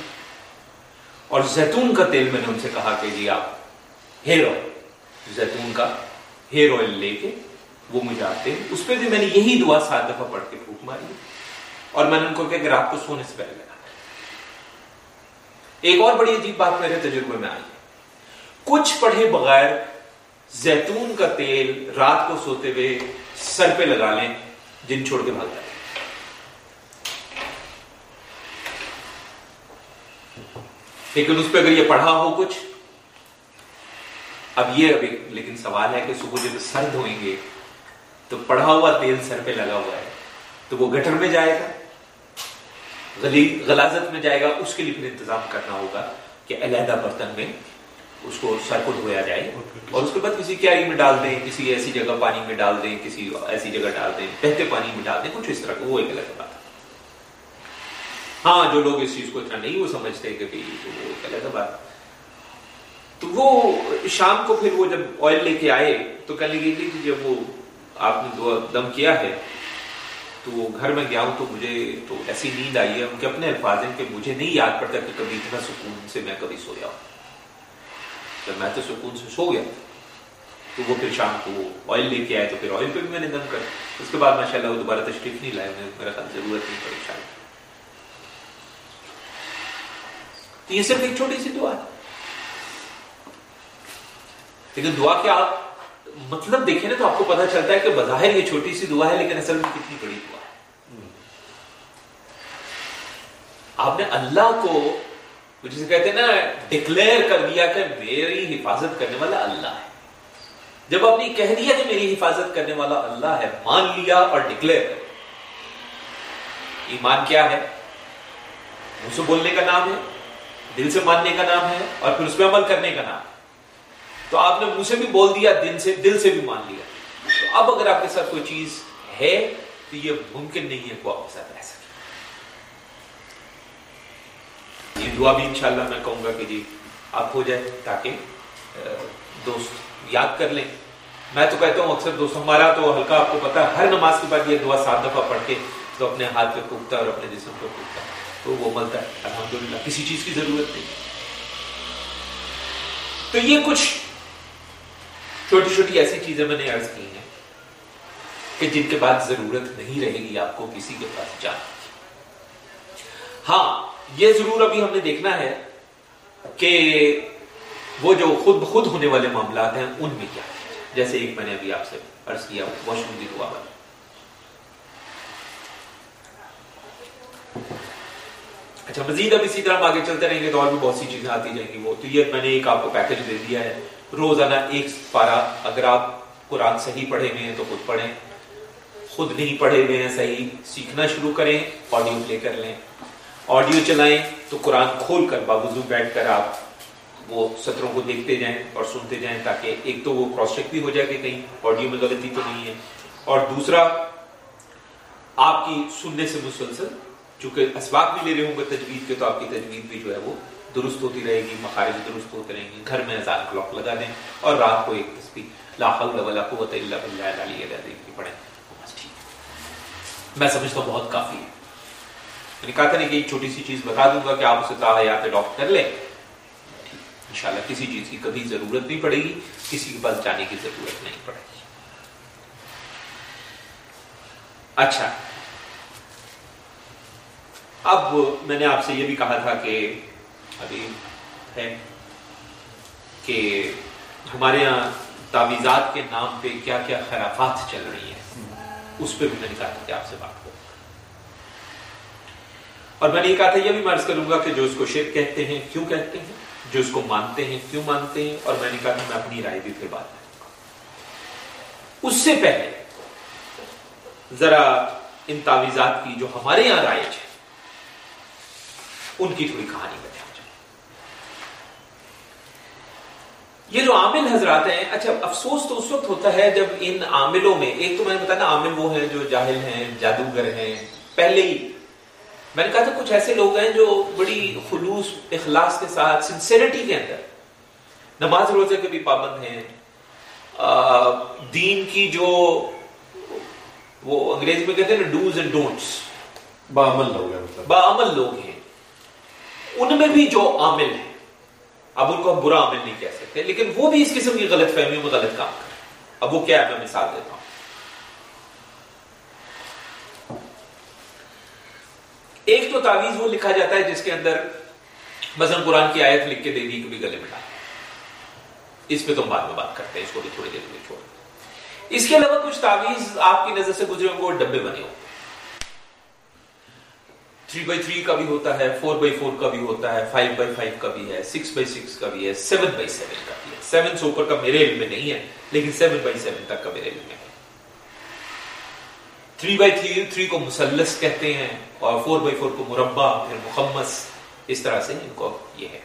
اور زیتون کا تیل میں نے ان سے کہا کہ جی آپ ہیئر آئل زیتون کا ہیئر آئل لے کے وہ مجھے آتے ہیں۔ اس پہ بھی میں نے یہی دعا سات دفعہ پڑھ کے پھونک ماری۔ اور میں نے ان کو کہا کہ رات کو سونے سے پہلے۔ لگا ایک اور بڑی عجیب بات میرے تجربے میں آئی۔ کچھ پڑھے بغیر زیتون کا تیل رات کو سوتے ہوئے سر پہ لگا لیں جن چھوڑ کے بھاگ جائے لیکن اس پہ اگر یہ پڑھا ہو کچھ، اب یہ ابھی، لیکن سوال ہے کہ صبح جب سر دھوئیں گے، تو پڑھا ہوا تیل سر پہ لگا ہوا ہے، تو وہ گٹر میں جائے گا؟ غلازت میں جائے گا؟ اس کے لیے پھر انتظام کرنا ہوگا کہ علیحدہ برتن میں اس کو سر کو دھویا جائے۔ اور اس کے بعد کسی کیاری میں ڈال دیں، کسی ایسی جگہ پانی میں ڈال دیں، کسی ایسی جگہ ڈال دیں، بہتے پانی میں ڈال دیں، کچھ اس طرح کا، وہ ایک الگ ہاں جو لوگ اس چیز کو اتنا نہیں وہ سمجھتے کہ وہ ایک الگ بات۔ تو وہ شام کو پھر وہ جب آئل لے کے آئے، تو کہنے لگے کہ جی، جب وہ آپ نے دم کیا ہے، تو وہ گھر میں گیا ہوں، تو مجھے تو ایسی نیند آئی ہے۔ ان کے اپنے الفاظ ہیں کہ مجھے نہیں یاد پڑتا کہ کبھی اتنا سکون سے میں کبھی سویا ہوں۔ جب میں تو سکون سے سو گیا، تو وہ پھر شام کو وہ آئل لے کے آئے، تو پھر آئل پہ بھی میں نے دم کر۔ اس کے بعد ماشاء اللہ وہ دوبارہ تشریف نہیں لائے میرا خیال ضرورت نہیں پڑی شاید تو یہ صرف ایک چھوٹی سی دعا ہے۔ لیکن دعا کیا آپ مطلب دیکھیں نا تو آپ کو پتا چلتا ہے کہ بظاہر یہ چھوٹی سی دعا ہے لیکن اصل میں کتنی بڑی دعا ہے۔ آپ نے اللہ کو جسے کہتے ہیں نا ڈکلیئر کر دیا کہ میری حفاظت کرنے والا اللہ ہے۔ جب آپ نے کہہ دیا کہ میری حفاظت کرنے والا اللہ ہے، مان لیا اور ڈکلیئر کر ایمان کیا ہے؟ منہ سے بولنے کا نام ہے۔ دل سے ماننے کا نام ہے اور پھر اس پہ عمل کرنے کا نام ہے۔ تو آپ نے منہ سے بھی بول دیا، دل سے دل سے بھی مان لیا۔ تو اب اگر آپ کے ساتھ کوئی چیز ہے تو یہ ممکن نہیں ہے کہ آپ کے ساتھ رہ سکے۔ یہ دعا بھی انشاءاللہ میں کہوں گا کہ جی آپ ہو جائے تاکہ دوست یاد کر لیں۔ میں تو کہتا ہوں اکثر دوست ہمارا تو ہلکا آپ کو پتا ہے ہر نماز کے بعد یہ دعا سات دفعہ پڑھ کے تو اپنے ہاتھ پہ پھونکتا ہے اور اپنے جسم پہ پھونکتا۔ ہے تو وہ ملتا ہے، الحمدللہ. کسی چیز کی ضرورت نہیں۔ تو یہ کچھ چھوٹی چھوٹی ایسی چیزیں میں نے عرض کی ہیں کہ جن کے بعد ضرورت نہیں رہے گی آپ کو کسی کے پاس جانے ہاں یہ ضرور ابھی ہم نے دیکھنا ہے کہ وہ جو خود بخود ہونے والے معاملات ہیں، ان میں کیا جیسے ایک میں نے ابھی آپ سے عرض کیا واش روم کی دعا والا اچھا مزید اب اسی طرح آگے چلتے رہیں گے، تو اور بھی بہت سی چیزیں آتی جائیں گی وہ۔ تو یہ میں نے ایک آپ کو پیکج دے دیا ہے۔ روزانہ ایک پارا، اگر آپ قرآن صحیح پڑھے ہوئے ہیں تو خود پڑھیں۔ خود نہیں پڑھے ہوئے ہیں، صحیح سیکھنا شروع کریں آڈیو پلے کر لیں۔ آڈیو چلائیں تو قرآن کھول کر باوضو بیٹھ کر آپ وہ سطروں کو دیکھتے جائیں اور سنتے جائیں تاکہ ایک تو وہ کراس چیک بھی ہو جائے کہ کہیں آڈیو میں غلطی تو نہیں ہے۔ اور دوسرا، آپ کی سننے سے مسلسل چونکہ اسباق بھی لے رہے ہوں گے، تجوید کے تو آپ کی تجوید بھی جو ہے وہ درست ہوتی رہے گی، مخارج درست ہوتے رہیں گے، گھر میں ازاد کلاک لگا دیں اور رات کو ایک تسبیح، لا حول ولا قوت الا بالله العلی العظیم کی پڑھیں۔ بس ٹھیک۔ میں سمجھتا ہوں بہت کافی ہے۔ میں نے کہا تھا کہ ایک چھوٹی سی چیز بتا دوں گا کہ آپ اسے تاحیات اڈاپٹ کر لیں۔ انشاءاللہ کسی چیز کی کبھی ضرورت نہیں پڑے گی، کسی کے پاس جانے کی ضرورت نہیں پڑے گی۔ اچھا۔ اب میں نے آپ سے یہ بھی کہا تھا کہ ابھی ہے کہ ہمارے یہاں تعویزات کے نام پہ کیا کیا خرافات چل رہی ہیں، اس پہ بھی میں نے کہا تھا کہ آپ سے بات کروں۔ اور میں نے یہ کہا تھا، یہ بھی مرض کروں گا کہ جو اس کو شرک کہتے ہیں، کیوں کہتے ہیں؟ جو اس کو مانتے ہیں، کیوں مانتے ہیں؟ اور میں نے کہا کہ میں اپنی رائے بھی پھر بات کروں گا۔ اس سے پہلے ذرا ان تعویزات کی جو ہمارے یہاں رائج ہے ان کی تھوڑی کہانی بتا یہ جو عامل حضرات ہیں اچھا افسوس تو اس وقت ہوتا ہے جب ان عاملوں میں ایک تو میں نے بتایا نا عامل وہ ہیں جو جاہل ہیں جادوگر ہیں پہلے ہی۔ میں نے کہا تھا کچھ ایسے لوگ ہیں جو بڑی خلوص اخلاص کے ساتھ سنسیریٹی کے اندر۔ نماز روزے کے بھی پابند ہیں۔ دین کی جو وہ انگریزی میں کہتے ہیں نا ڈوز اینڈ ڈونٹس باعمل لوگ ہیں مطلب۔ باعمل لوگ ہیں۔ ان میں بھی جو عامل ہیں۔ اب ان کو ہم برا عامل نہیں کہہ سکتے، لیکن وہ بھی اس قسم کی غلط فہمیوں میں غلط کام کریں اب وہ کیا ہے؟ میں مثال دیتا ہوں۔ ایک تو تعویذ وہ لکھا جاتا ہے جس کے اندر مثلا قرآن کی آیت لکھ کے دے دی کبھی گلے میں ڈال اس پہ تو ہم بعد میں بات کرتے ہیں، اس کو بھی تھوڑی دیر میں چھوڑ اس کے علاوہ کچھ تعویذ آپ کی نظر سے گزرے ہوں گے، وہ ڈبے بنے ہوں گے۔ تھری بائی تھری کا بھی ہوتا ہے فور بائی فور کا بھی ہوتا ہے فائیو بائی فائیو کا بھی ہے سکس بائی سکس کا بھی ہے سیون بائی سیون کا بھی ہے. سیون سے اوپر کا میرے علم میں نہیں ہے، لیکن سیون بائی سیون تک کا میرے علم میں ہے. تھری بائی تھری تھری کو مسلس کہتے ہیں اور فور بائی فور کو مربع، پھر مخمس اس طرح سے ان کو یہ ہے.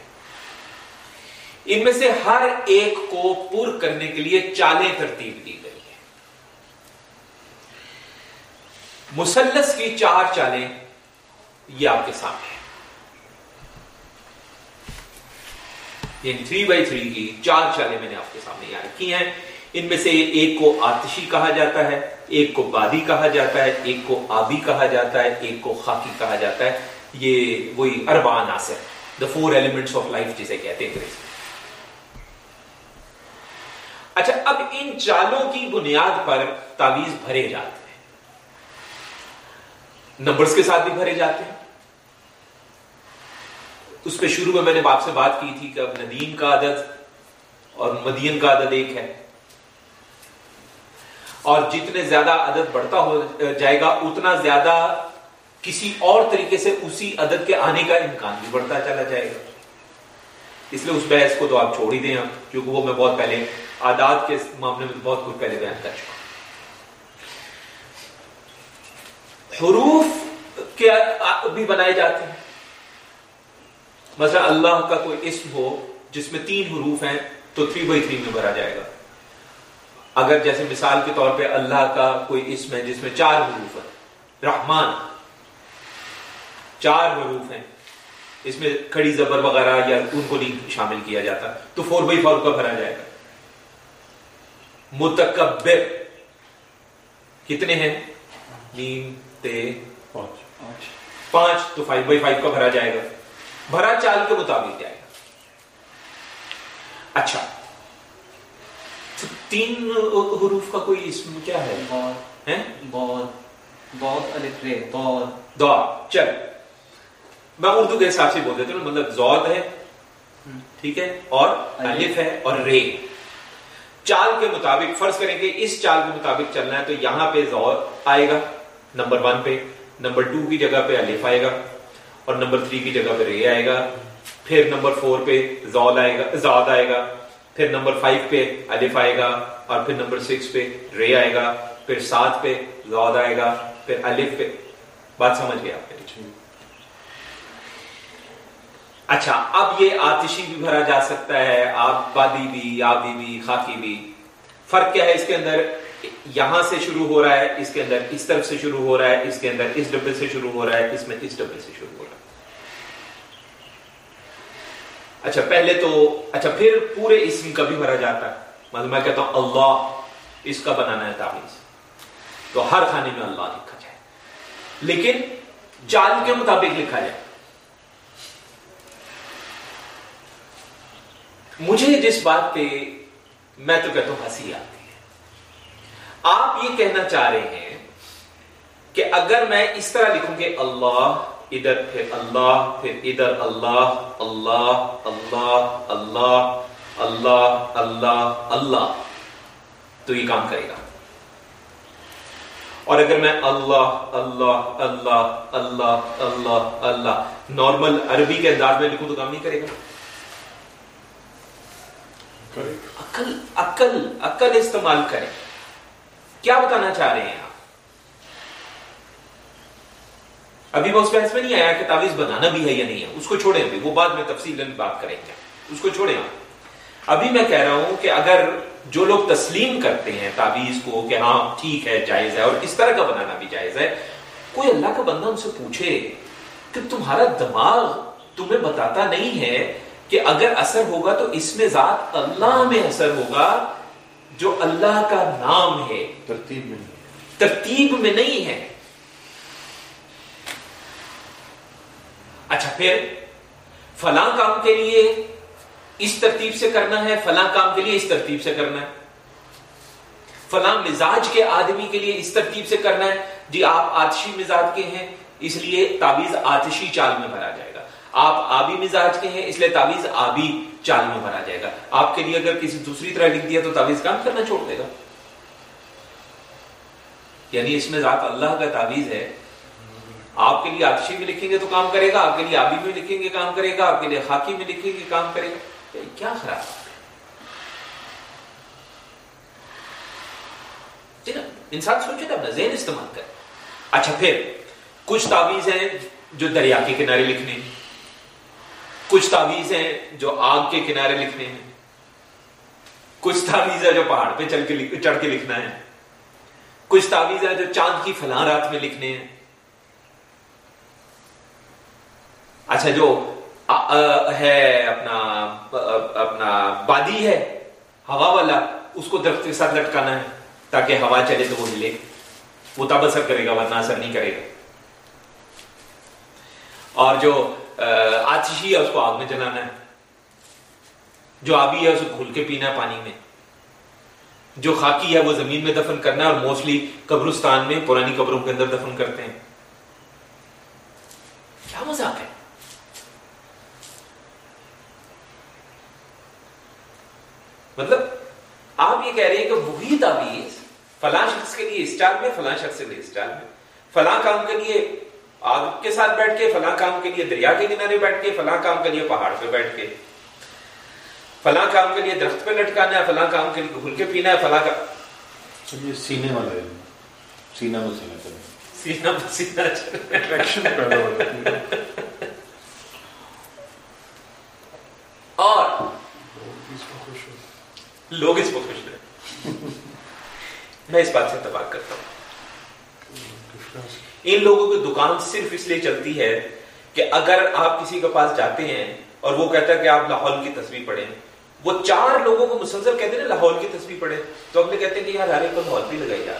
ان میں سے ہر ایک کو پر کرنے کے لیے چالیں ترتیب دی گئی ہے مسلس کی چار چالیں یہ آپ کے سامنے تھری بائی تھری کی چار چالیں میں نے آپ کے سامنے یاد کی ہیں۔ ان میں سے ایک کو آتشی کہا جاتا ہے، ایک کو بادی کہا جاتا ہے، ایک کو آبی کہا جاتا ہے، ایک کو خاکی کہا جاتا ہے۔ یہ وہی اربع عناصر the four elements of life جسے کہتے ہیں اچھا اب ان چالوں کی بنیاد پر تعویذ بھرے جاتے ہیں۔ نمبرز کے ساتھ بھی بھرے جاتے ہیں۔ اس پہ شروع میں میں نے باپ سے بات کی تھی کہ اب ندیم کا عدد اور مدین کا عدد ایک ہے۔ اور جتنے زیادہ عدد بڑھتا ہو جائے گا، اتنا زیادہ کسی اور طریقے سے اسی عدد کے آنے کا امکان بھی بڑھتا چلا جائے گا۔ اس لیے اس بحث کو تو آپ چھوڑ ہی دیں کیونکہ وہ میں بہت پہلے آداد کے معاملے میں بہت کچھ پہلے بیان کر چکا حروف کے بھی بنائے جاتے ہیں۔ مثلا اللہ کا کوئی اسم ہو جس میں تین حروف ہیں، تو تھری بائی تھری میں بھرا جائے گا۔ اگر جیسے مثال کے طور پہ اللہ کا کوئی اسم ہے جس میں چار حروف ہیں، رحمان، چار حروف ہیں، اس میں کھڑی زبر وغیرہ یا ان کو نہیں شامل کیا جاتا، تو فور بائی فور کا بھرا جائے گا۔ متکبر، کتنے ہیں؟ نیم پانچ تو فائیو بائی فائیو کا بھرا جائے گا۔ بھرا چال کے مطابق جائے گا۔ اچھا۔ تین حروف کا کوئی اسم کیا ہے؟ چل۔ میں اردو کے حساب سے بول دیتا ہوں مطلب زود ہے۔ ٹھیک ہے؟ اور الف۔ ہے اور رے۔ چال کے مطابق فرض کریں کہ اس چال کے مطابق چلنا ہے تو یہاں پہ زود آئے گا۔ نمبر ون پہ، نمبر ٹو کی جگہ پہ الف آئے گا اور نمبر تھری کی جگہ پہ رے آئے گا۔ پھر نمبر فور پہ زود آئے گا، زاد آئے گا۔ پھر نمبر فائیو پہ الف آئے گا اور پھر نمبر سکس پہ رے آئے گا۔ پھر سات پہ زود آئے گا، پھر الف پہ۔ بات سمجھ گیا آپ؟ اچھا اب یہ آتشی بھی بھرا جا سکتا ہے، آپ بادی بھی، آبی بھی، خاکی بھی۔ فرق کیا ہے اس کے اندر؟ یہاں سے شروع ہو رہا ہے، اس کے اندر اس طرف سے شروع ہو رہا ہے، اس کے اندر اس ڈبے سے شروع ہو رہا ہے، اس میں اس ڈبے سے شروع ہو رہا ہے۔ اچھا پہلے تو اچھا پھر پورے اسم کا بھی بھرا جاتا ہے۔ مطلب میں کہتا ہوں، اللہ، اس کا بنانا ہے تعویذ۔ تو ہر کھانے میں اللہ لکھا جائے۔ لیکن چال کے مطابق لکھا جائے۔ مجھے جس بات پہ میں تو کہتا ہوں ہنسی آتی آپ یہ کہنا چاہ رہے ہیں کہ اگر میں اس طرح لکھوں کہ اللہ ادھر پھر اللہ پھر ادھر اللہ اللہ اللہ اللہ اللہ اللہ اللہ تو یہ کام کرے گا اور اگر میں اللہ اللہ اللہ اللہ اللہ اللہ نارمل عربی کے انداز میں لکھوں تو کام نہیں کرے گا عقل عقل عقل استعمال کریں کیا بتانا چاہ رہے ہیں آپ؟ ابھی میں اس بحث میں نہیں آیا کہ تعویذ بنانا بھی ہے یا نہیں ہے۔ اس کو چھوڑیں ابھی، وہ بعد میں تفصیل بات کریں گے۔ اس کو چھوڑیں آپ۔ ابھی میں کہہ رہا ہوں کہ اگر جو لوگ تسلیم کرتے ہیں تعویذ کو کہ ہاں ٹھیک ہے، جائز ہے اور اس طرح کا بنانا بھی جائز ہے، کوئی اللہ کا بندہ ان سے پوچھے کہ تمہارا دماغ تمہیں بتاتا نہیں ہے کہ اگر اثر ہوگا تو اس میں ذات اللہ میں اثر ہوگا جو اللہ کا نام ہے ترتیب میں ترتیب میں نہیں ہے۔ اچھا پھر فلاں کام کے لیے اس ترتیب سے کرنا ہے فلاں کام کے لیے اس ترتیب سے کرنا ہے۔ فلاں مزاج کے آدمی کے لیے اس ترتیب سے کرنا ہے۔ جی آپ آتشی مزاج کے ہیں اس لیے تعویذ آتشی چال میں بھرا جائے گا۔ آپ آبی مزاج کے ہیں اس لیے تعویذ آبی چال میں بھرا جائے گا۔ آپ کے لیے اگر کسی دوسری طرح لکھ دیا تو تعویذ کام کرنا چھوڑ دے گا۔ یعنی اس میں ذات اللہ کا تعویذ ہے۔ آپ کے لیے آتشی میں لکھیں گے تو کام کرے گا، آپ کے لیے آبی میں لکھیں گے کام کرے گا، آپ کے لیے خاکی میں لکھیں گے کام کرے گا۔ کیا خراب۔ جی نا، انسان سوچے نا، اپنا ذہن استعمال کرے۔ اچھا پھر کچھ تعویذ ہیں جو دریا کے کنارے لکھنے۔ کچھ تعویذ ہیں جو آگ کے کنارے لکھنے ہیں۔ کچھ تعویذ ہے جو پہاڑ پہ چل کے چڑھ کے لکھنا ہے۔ کچھ تعویذ ہے جو چاند کی فلاں رات میں لکھنے ہیں۔ اچھا جو ہے اپنا اپنا بادی ہے، ہوا والا، اس کو درخت کے ساتھ لٹکانا ہے تاکہ ہوا چلے تو وہ ہلے وہ تب اثر کرے گا، ورنہ اثر نہیں کرے گا۔ اور جو آتشی ہے اس کو آگ میں جلانا ہے۔ جو آبی ہے اسے گھل کے پینا ہے پانی میں۔ جو خاکی ہے، وہ زمین میں دفن کرنا ہے اور موسٹلی قبرستان میں، پرانی قبروں کے اندر دفن کرتے ہیں۔ کیا مزاق ہے؟ مطلب آپ یہ کہہ رہے ہیں کہ وہی تعویذ فلاں شخص کے لیے اسٹائل میں، فلاں شخص کے لیے اسٹائل میں۔ فلاں کام کے لیے آگ کے ساتھ بیٹھ کے فلاں کام کے لیے دریا کے کنارے بیٹھ کے فلاں کام کے لیے پہاڑ پہ بیٹھ کے۔ فلاں کام کے لیے درخت پہ لٹکانا ہے فلاں کام کے لیے گھل کے پینا ہے فلاں کا یہ سینے والا ہے سینہ مسینہ سینہ مسینہ اور لوگ اس کو خوش رہے۔ میں اس بات سے اتفاق کرتا ہوں۔ ان لوگوں کی دکان صرف اس لیے چلتی ہے کہ اگر آپ کسی کے پاس جاتے ہیں اور وہ کہتا ہے کہ آپ لاہور کی تصویر پڑھیں وہ چار لوگوں کو مسلسل کہتے ہیں لاہور کی تصویر پڑھیں۔ تو اگلے کہتے ہیں کہ یار ہر ایک کو لاہور بھی لگائی جا۔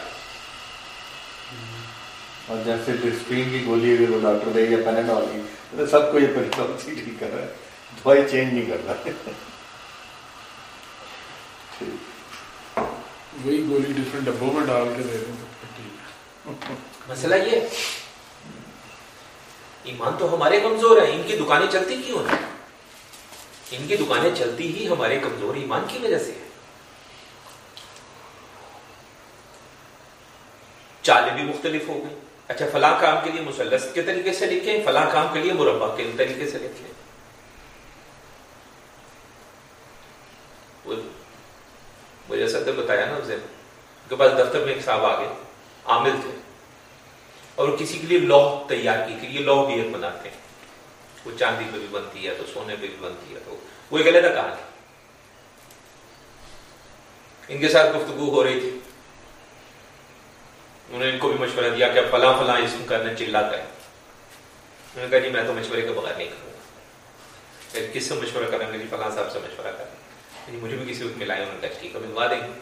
اور جیسے ڈسپرین کی گولی اگر وہ ڈاکٹر دے یا پیناڈول کی تو سب کو یہ پیناڈول سے ٹھیک کر رہا ہے۔ دوائی چینج نہیں کر رہا وہی گولی ڈفرینٹ ڈبوں میں ڈال کے دے رہے ہیں مسئلہ یہ ایمان تو ہمارے کمزور ہیں، ان کی دکانیں چلتی کیوں ہیں؟ ان کی دکانیں چلتی ہی ہمارے کمزور ایمان کی وجہ سے ہے چالیں بھی مختلف ہو گئی اچھا فلاں کام کے لیے مسلس کے طریقے سے لکھیں، فلاں کام کے لیے مربع کے طریقے سے لکھیں۔ مجھے سب بتایا نا اسے کے پاس دفتر میں ایک صاحب آگے عامل تھے۔ اور کسی کے لیے لوہ تیار کی کہ یہ لوہ بھی بناتے ہیں۔ وہ چاندی پہ بھی بنتی ہے، تو سونے پہ بھی بنتی ہے، تو وہ ایک علیحدہ کہانی۔ ان کے ساتھ گفتگو ہو رہی تھی۔ انہوں نے ان کو بھی مشورہ دیا کہ فلاں فلاں اسم کرنے چلا کریں انہوں نے کہا جی میں تو مشورے کے بغیر نہیں کروں گا۔ جی، کس سے مشورہ کریں گے جی فلاں صاحب سے مشورہ کریں جی مجھے بھی کسی وقت ملائے انہوں نے کہا جی، ٹھیک ہے ملوا دیں۔ گے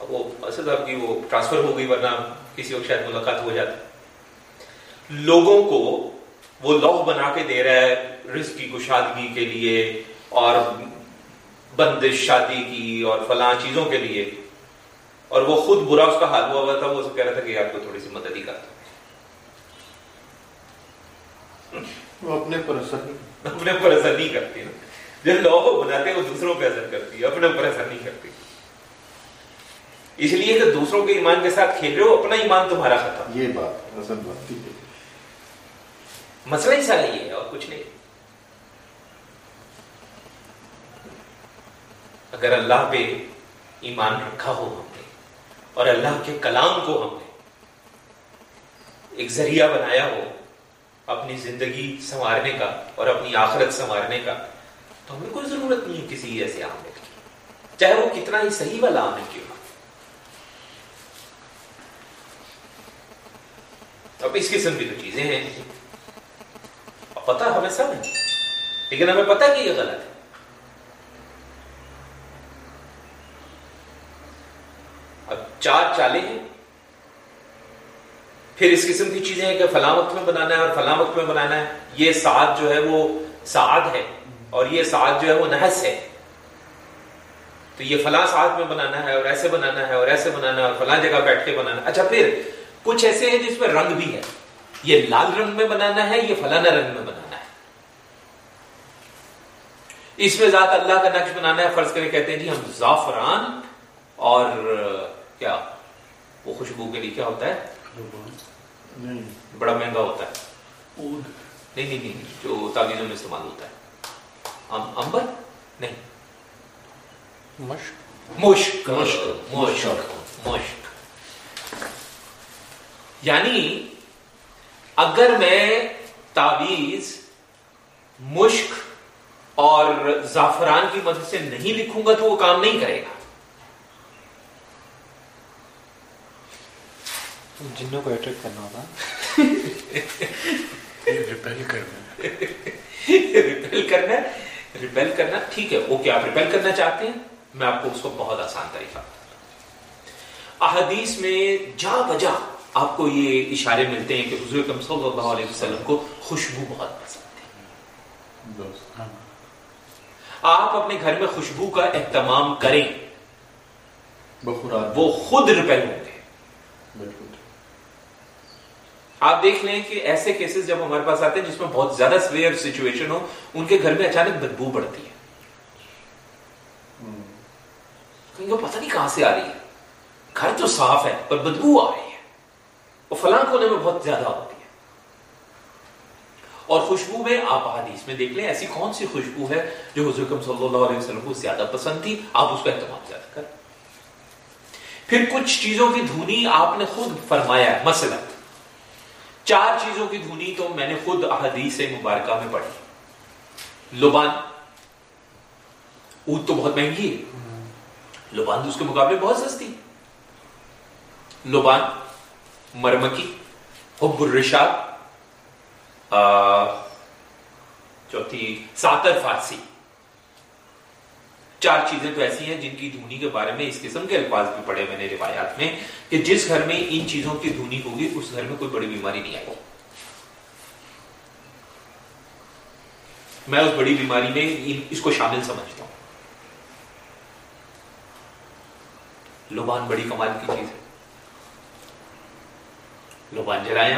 اب وہ اسد صاحب کی وہ ٹرانسفر ہو گئی، ورنہ کسی وقت شاید ملاقات ہو جاتی۔ لوگوں کو وہ لوہ بنا کے دے رہا ہے رزق کی کشادگی کے لیے اور بندش شادی کی اور فلاں چیزوں کے لیے۔ اور وہ خود برا اس کا حال ہوا ہوا تھا وہ کہہ رہا تھا کہ آپ کو تھوڑی سی مدد ہی کرتا وہ اپنے پر اثر اپنے پر اثر نہیں کرتی۔ جب لوگ بناتے ہیں وہ دوسروں پہ اثر کرتی ہے اپنے پر اثر نہیں کرتی۔ اس لیے کہ دوسروں کے ایمان کے ساتھ کھیل رہے ہو اپنا ایمان تمہارا ختم۔ یہ بات اصل بات ہے۔ مسئلہ ہی سارا یہ ہے اور کچھ نہیں۔ اگر اللہ پہ ایمان رکھا ہو ہم نے اور اللہ کے کلام کو ہم نے ایک ذریعہ بنایا ہو اپنی زندگی سنوارنے کا اور اپنی آخرت سنوارنے کا، تو ہمیں کوئی ضرورت نہیں ہے کسی ایسے عامل کی۔ چاہے وہ کتنا ہی صحیح والا عامل کیوں ہو۔ اب اس قسم کی تو چیزیں ہیں۔ پتا ہمیں سب ہے لیکن ہمیں پتا کہ یہ غلط ہے۔ اب چار چالے ہیں۔ پھر اس قسم کی چیزیں ہیں کہ فلاں وقت میں بنانا ہے اور فلاں وقت میں بنانا ہے۔ یہ سعد جو ہے وہ سعد ہے اور یہ سعد جو ہے وہ نحس ہے۔ تو یہ فلاں سعد میں بنانا ہے اور ایسے بنانا ہے اور ایسے بنانا ہے اور فلاں جگہ بیٹھ کے بنانا ہے۔ اچھا پھر کچھ ایسے ہیں جس میں رنگ بھی ہے۔ یہ لال رنگ میں بنانا ہے، یہ فلانا رنگ میں بنانا ہے اس میں ذات اللہ کا نقش بنانا ہے فرض کرے کہتے ہیں جی ہم زعفران اور کیا؟ وہ خوشبو کے لیے کیا ہوتا ہے؟ بڑا مہنگا ہوتا ہے۔ نہیں نہیں نہیں جو تعویذوں میں استعمال ہوتا ہے۔ امبر؟ نہیں۔ مشک۔ مشک۔ مشک۔ مشک۔ یعنی اگر میں تعویذ مشک اور زعفران کی مدد سے نہیں لکھوں گا تو وہ کام نہیں کرے گا۔ جنوں کو اٹریکٹ کرنا ہوگا۔ ریپیل کرنا۔ ریپیل کرنا ریپیل کرنا ٹھیک ہے اوکے آپ ریپیل کرنا چاہتے ہیں؟ میں آپ کو اس کو بہت آسان طریقہ احادیث میں جا بجا آپ کو یہ اشارے ملتے ہیں کہ حضور صلی اللہ علیہ وسلم کو خوشبو بہت پسند ہے۔ آپ اپنے گھر میں خوشبو کا اہتمام کریں۔ وہ خود ریپیل ہوں گے۔ بالکل آپ دیکھ لیں کہ ایسے کیسز جب ہمارے پاس آتے ہیں جس میں بہت زیادہ سویئر سچویشن ہو، ان کے گھر میں اچانک بدبو بڑھتی ہے۔ کہیں گے، پتہ نہیں کہاں سے آ رہی ہے۔ گھر تو صاف ہے، پر بدبو آ رہی ہے۔ وہ فلاں کونے میں بہت زیادہ ہوتی ہے۔ اور خوشبو میں آپ حدیث میں دیکھ لیں، ایسی کون سی خوشبو ہے جو حضور کم صلی اللہ علیہ وسلم کو زیادہ پسند تھی؟ آپ اس کا اہتمام زیادہ کریں۔ پھر کچھ چیزوں کی دھونی آپ نے خود فرمایا ہے، مثلا چار چیزوں کی دھونی تو میں نے خود احادیث مبارکہ میں پڑھی۔ لبان اود تو بہت مہنگی ہے۔ لبان تو اس کے مقابلے بہت سستی۔ لبان، مرمکی، حب الرشاد چوتھی ساتر فارسی۔ چار چیزیں تو ایسی ہیں جن کی دھونی کے بارے میں اس قسم کے الفاظ بھی پڑے میں نے روایات میں کہ جس گھر میں ان چیزوں کی دھونی ہوگی، اس گھر میں کوئی بڑی بیماری نہیں آئے گی میں اس بڑی بیماری میں اس کو شامل سمجھتا ہوں۔ لوبان بڑی کمال کی چیز ہے۔ لوبان جلائیں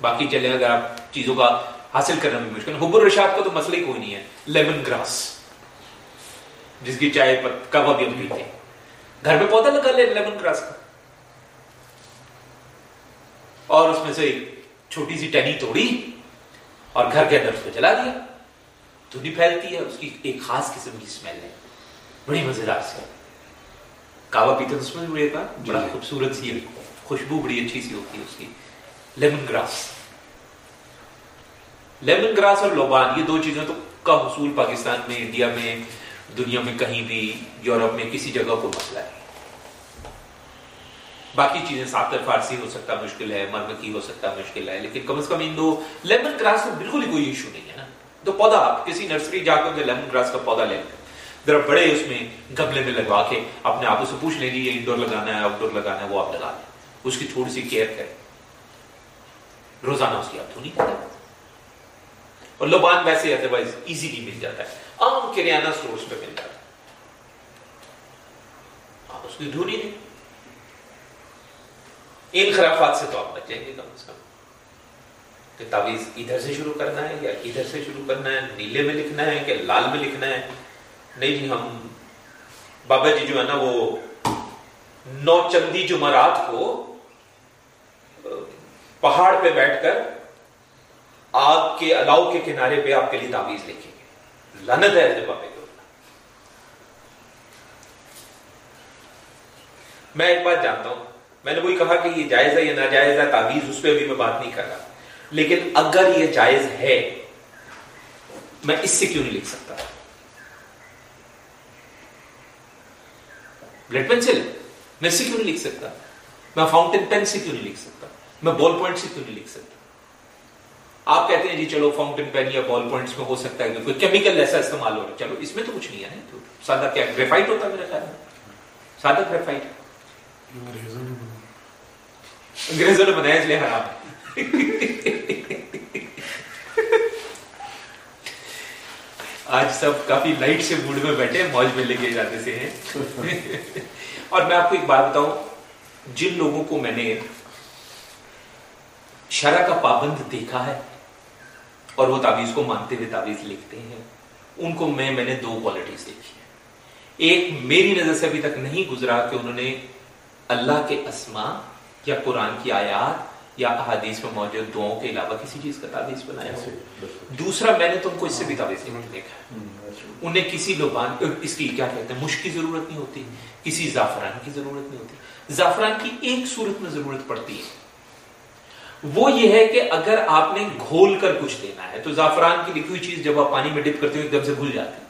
باقی چلے اگر آپ چیزوں کا حاصل کرنا بھی مشکل حب الرشاد کا تو مسئلہ ہی کوئی نہیں ہے۔ Lemongrass. جس کی چائے کبا بھی ہم پیتے ہیں۔ گھر میں پودا لگا لے لیمن گراس کا۔ اور اس میں سے چھوٹی سی ٹینی توڑی اور گھر کے اندر اس کو جلا دیا۔ دھنی پھیلتی ہے اس کی ایک خاص قسم کی اسمیل ہے۔ بڑی مزیدار سے کعوہ پیتے اس میں بڑا جی۔ خوبصورت سی خوشبو بڑی اچھی سی ہوتی ہے اس کی۔ Lemon grass. لیمن گراس اور لوبان یہ دو چیزیں تو کا حصول پاکستان میں، انڈیا میں، دنیا میں کہیں بھی، یورپ میں، کسی جگہ کو مسئلہ ہے باقی چیزیں ساتر فارسی ہو سکتا مشکل ہے، مرمکی ہو سکتا مشکل ہے، لیکن کم از کم ان دو لیمن گراس میں بالکل ہی کوئی ایشو نہیں ہے نا۔ تو پودا آپ کسی نرسری جا کر لیمن گراس کا پودا لے لیں۔ ذرا بڑے اس میں گملے میں لگوا کے اپنے آپ سے پوچھ لیں گے یہ انڈور لگانا ہے آؤٹ ڈور لگانا ہے، وہ آپ لگا لیں۔ اس کی تھوڑی سی کیئر کریں۔ روزانہ اس کی آپ دھونی کریں۔ اور لوبان ویسے ادروائز ایزیلی مل جاتا ہے۔ عام کریانہ سٹورز پہ مل جاتا ہے۔ آپ اس کی دھونی دیں ان خرافات سے تو آپ بچیں گے کم از کم۔ کہ تعویذ ادھر سے شروع کرنا ہے یا ادھر سے شروع کرنا ہے، نیلے میں لکھنا ہے کہ لال میں لکھنا ہے؟ نہیں جی ہم بابا جی جو ہے نا، وہ نو چندی جمعرات کو پہاڑ پہ بیٹھ کر آگ کے الاؤ کے کنارے پہ آپ کے لیے تعویذ لکھیں گے۔ لنت ہے ایسے بابے کو۔ میں ایک بات جانتا ہوں۔ میں نے وہی کہا کہ یہ جائز ہے یا ناجائز ہے تعویذ اس پہ بھی میں بات نہیں کر رہا۔ لیکن اگر یہ جائز ہے، میں اس سے کیوں نہیں لکھ سکتا؟ بلڈ پینسل، میں اس سے کیوں نہیں لکھ سکتا؟ میں فاؤنٹین پین سے کیوں نہیں لکھ سکتا؟ میں بال پوائنٹ سے کیوں نہیں لکھ سکتا؟ آپ کہتے ہیں جی چلو فاؤنٹین پین یا بال پوائنٹس میں ہو سکتا ہے کوئی کیمیکل ایسا استعمال ہو رہا ہے۔ چلو اس میں تو کچھ نہیں ہے نا۔ سادہ کیا گریفائٹ ہوتا ہے میرا خیال میں؟ سادہ گریفائٹ انگریزوں نے بنایا۔ اس لیے حرام۔ آج سب کافی لائٹ سے موڈ میں بیٹھے موج میں لے کے جاتے سے ہیں۔ اور میں آپ کو ایک بات بتاؤں جن لوگوں کو میں نے شرح کا پابند دیکھا ہے اور وہ تعویذ کو مانتے ہوئے تعویذ لکھتے ہیں۔ ان کو میں میں نے دو کوالٹیز دیکھی ہیں۔ ایک میری نظر سے ابھی تک نہیں گزرا کہ انہوں نے اللہ کے اسما یا قرآن کی آیات یا احادیث میں موجود دعاؤں کے علاوہ کسی چیز کا تعویذ بنایا ہو۔ دوسرا میں نے تم کو اس سے بھی تعویذ نہیں دیکھا۔ انہیں کسی لوبان اس کی کیا کہتے ہیں؟ مشک کی ضرورت نہیں ہوتی کسی زعفران کی ضرورت نہیں ہوتی۔ زعفران کی ایک صورت میں ضرورت پڑتی ہے۔ وہ یہ ہے کہ اگر آپ نے گھول کر کچھ دینا ہے، تو زعفران کی لکھی ہوئی چیز جب آپ پانی میں ڈپ کرتے ہو ایک دم سے بھول جاتے ہیں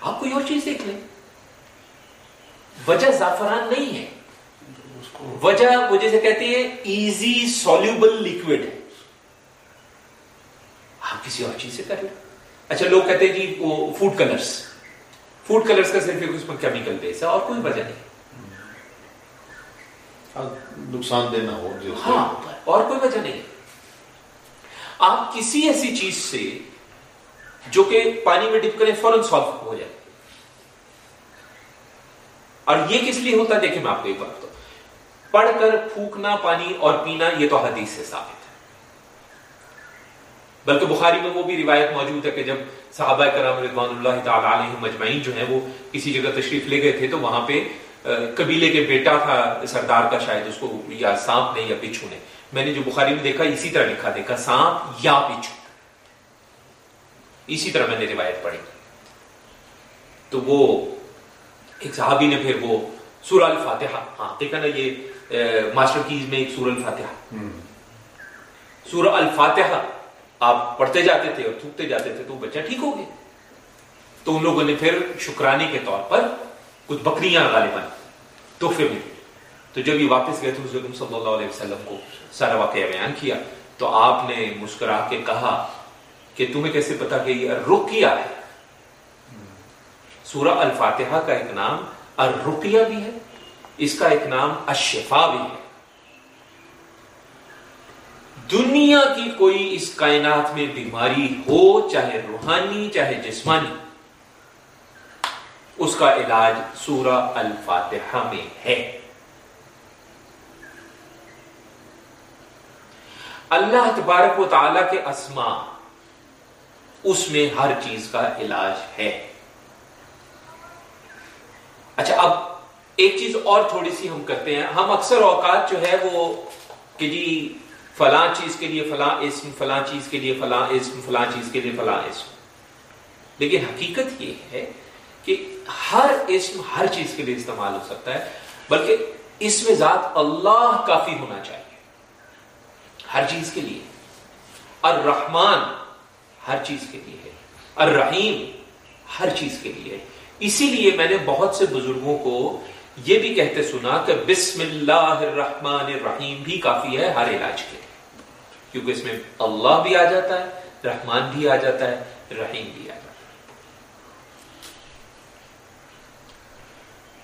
آپ کوئی اور چیز دیکھ لیں۔ وجہ زعفران نہیں ہے۔ وجہ وہ جیسے کہتے ہیں ایزی سولوبل لکوڈ ہے۔ آپ کسی اور چیز سے کر لیں۔ اچھا لوگ کہتے ہیں جی وہ فوڈ کلرز فوڈ کلرز کا صرف اس میں کیمیکل بیس ہے، اور کوئی وجہ نہیں۔ نقصان دینا ہو ہاں اور کوئی وجہ نہیں۔ آپ کسی ایسی چیز سے جو کہ پانی میں ڈپ کریں فوراً سالو ہو جائے۔ اور یہ کس لیے ہوتا ہے؟ دیکھیں میں آپ کو ایک بات پڑھ کر پھونکنا پانی اور پینا یہ تو حدیث سے ثابت ہے۔ بلکہ بخاری میں وہ بھی روایت موجود ہے کہ جب صحابہ کرام رضوان اللہ تعالی علیہ مجمعین جو ہیں وہ کسی جگہ تشریف لے گئے تھے تو وہاں پہ قبیلے کے بیٹا تھا سردار کا شاید اس کو یا سانپ نے یا پچھو نے۔ میں نے جو بخاری میں دیکھا اسی طرح لکھا دیکھا سانپ یا پچھو۔ اسی طرح میں نے روایت پڑھی۔ تو وہ ایک صحابی نے پھر وہ سورہ الفاتحہ ہاں دیکھا نا یہ ماسٹر کیز میں ایک سورہ الفاتحہ۔ سورہ الفاتحہ آپ پڑھتے جاتے تھے اور تھوکتے جاتے تھے تو بچہ ٹھیک ہو گیا۔ تو ان لوگوں نے پھر شکرانے کے طور پر کچھ بکریاں غالباً تحفے میں تو جب یہ واپس گئے تھے حضرت صلی اللہ علیہ وسلم کو سارا واقعہ بیان کیا، تو آپ نے مسکرا کے کہا کہ تمہیں کیسے پتا کہ یہ رقیہ ہے؟ سورہ الفاتحہ کا ایک نام الرقیہ بھی ہے، اس کا ایک نام اشفا بھی ہے۔ دنیا کی کوئی اس کائنات میں بیماری ہو، چاہے روحانی، چاہے جسمانی اس کا علاج سورہ الفاتحہ میں ہے۔ اللہ تبارک و تعالی کے اسما اس میں ہر چیز کا علاج ہے۔ اچھا اب ایک چیز اور تھوڑی سی ہم کرتے ہیں۔ ہم اکثر اوقات جو ہے وہ کہ جی فلاں چیز کے لیے فلاں اسم، فلاں چیز کے لیے فلاں اسم، فلاں چیز کے لیے فلاں اسم۔ لیکن حقیقت یہ ہے کہ ہر اسم ہر چیز کے لیے استعمال ہو سکتا ہے، بلکہ اس میں ذات اللہ کافی ہونا چاہیے۔ ہر چیز کے لیے۔ الرحمن ہر چیز کے لیے۔ ہے الرحیم ہر چیز کے لیے۔ اسی لیے میں نے بہت سے بزرگوں کو یہ بھی کہتے سنا کہ بسم اللہ الرحمن الرحیم بھی کافی ہے ہر علاج کے کیونکہ اس میں اللہ بھی آ جاتا ہے، رحمان بھی آ جاتا ہے، رحیم بھی آ جاتا ہے۔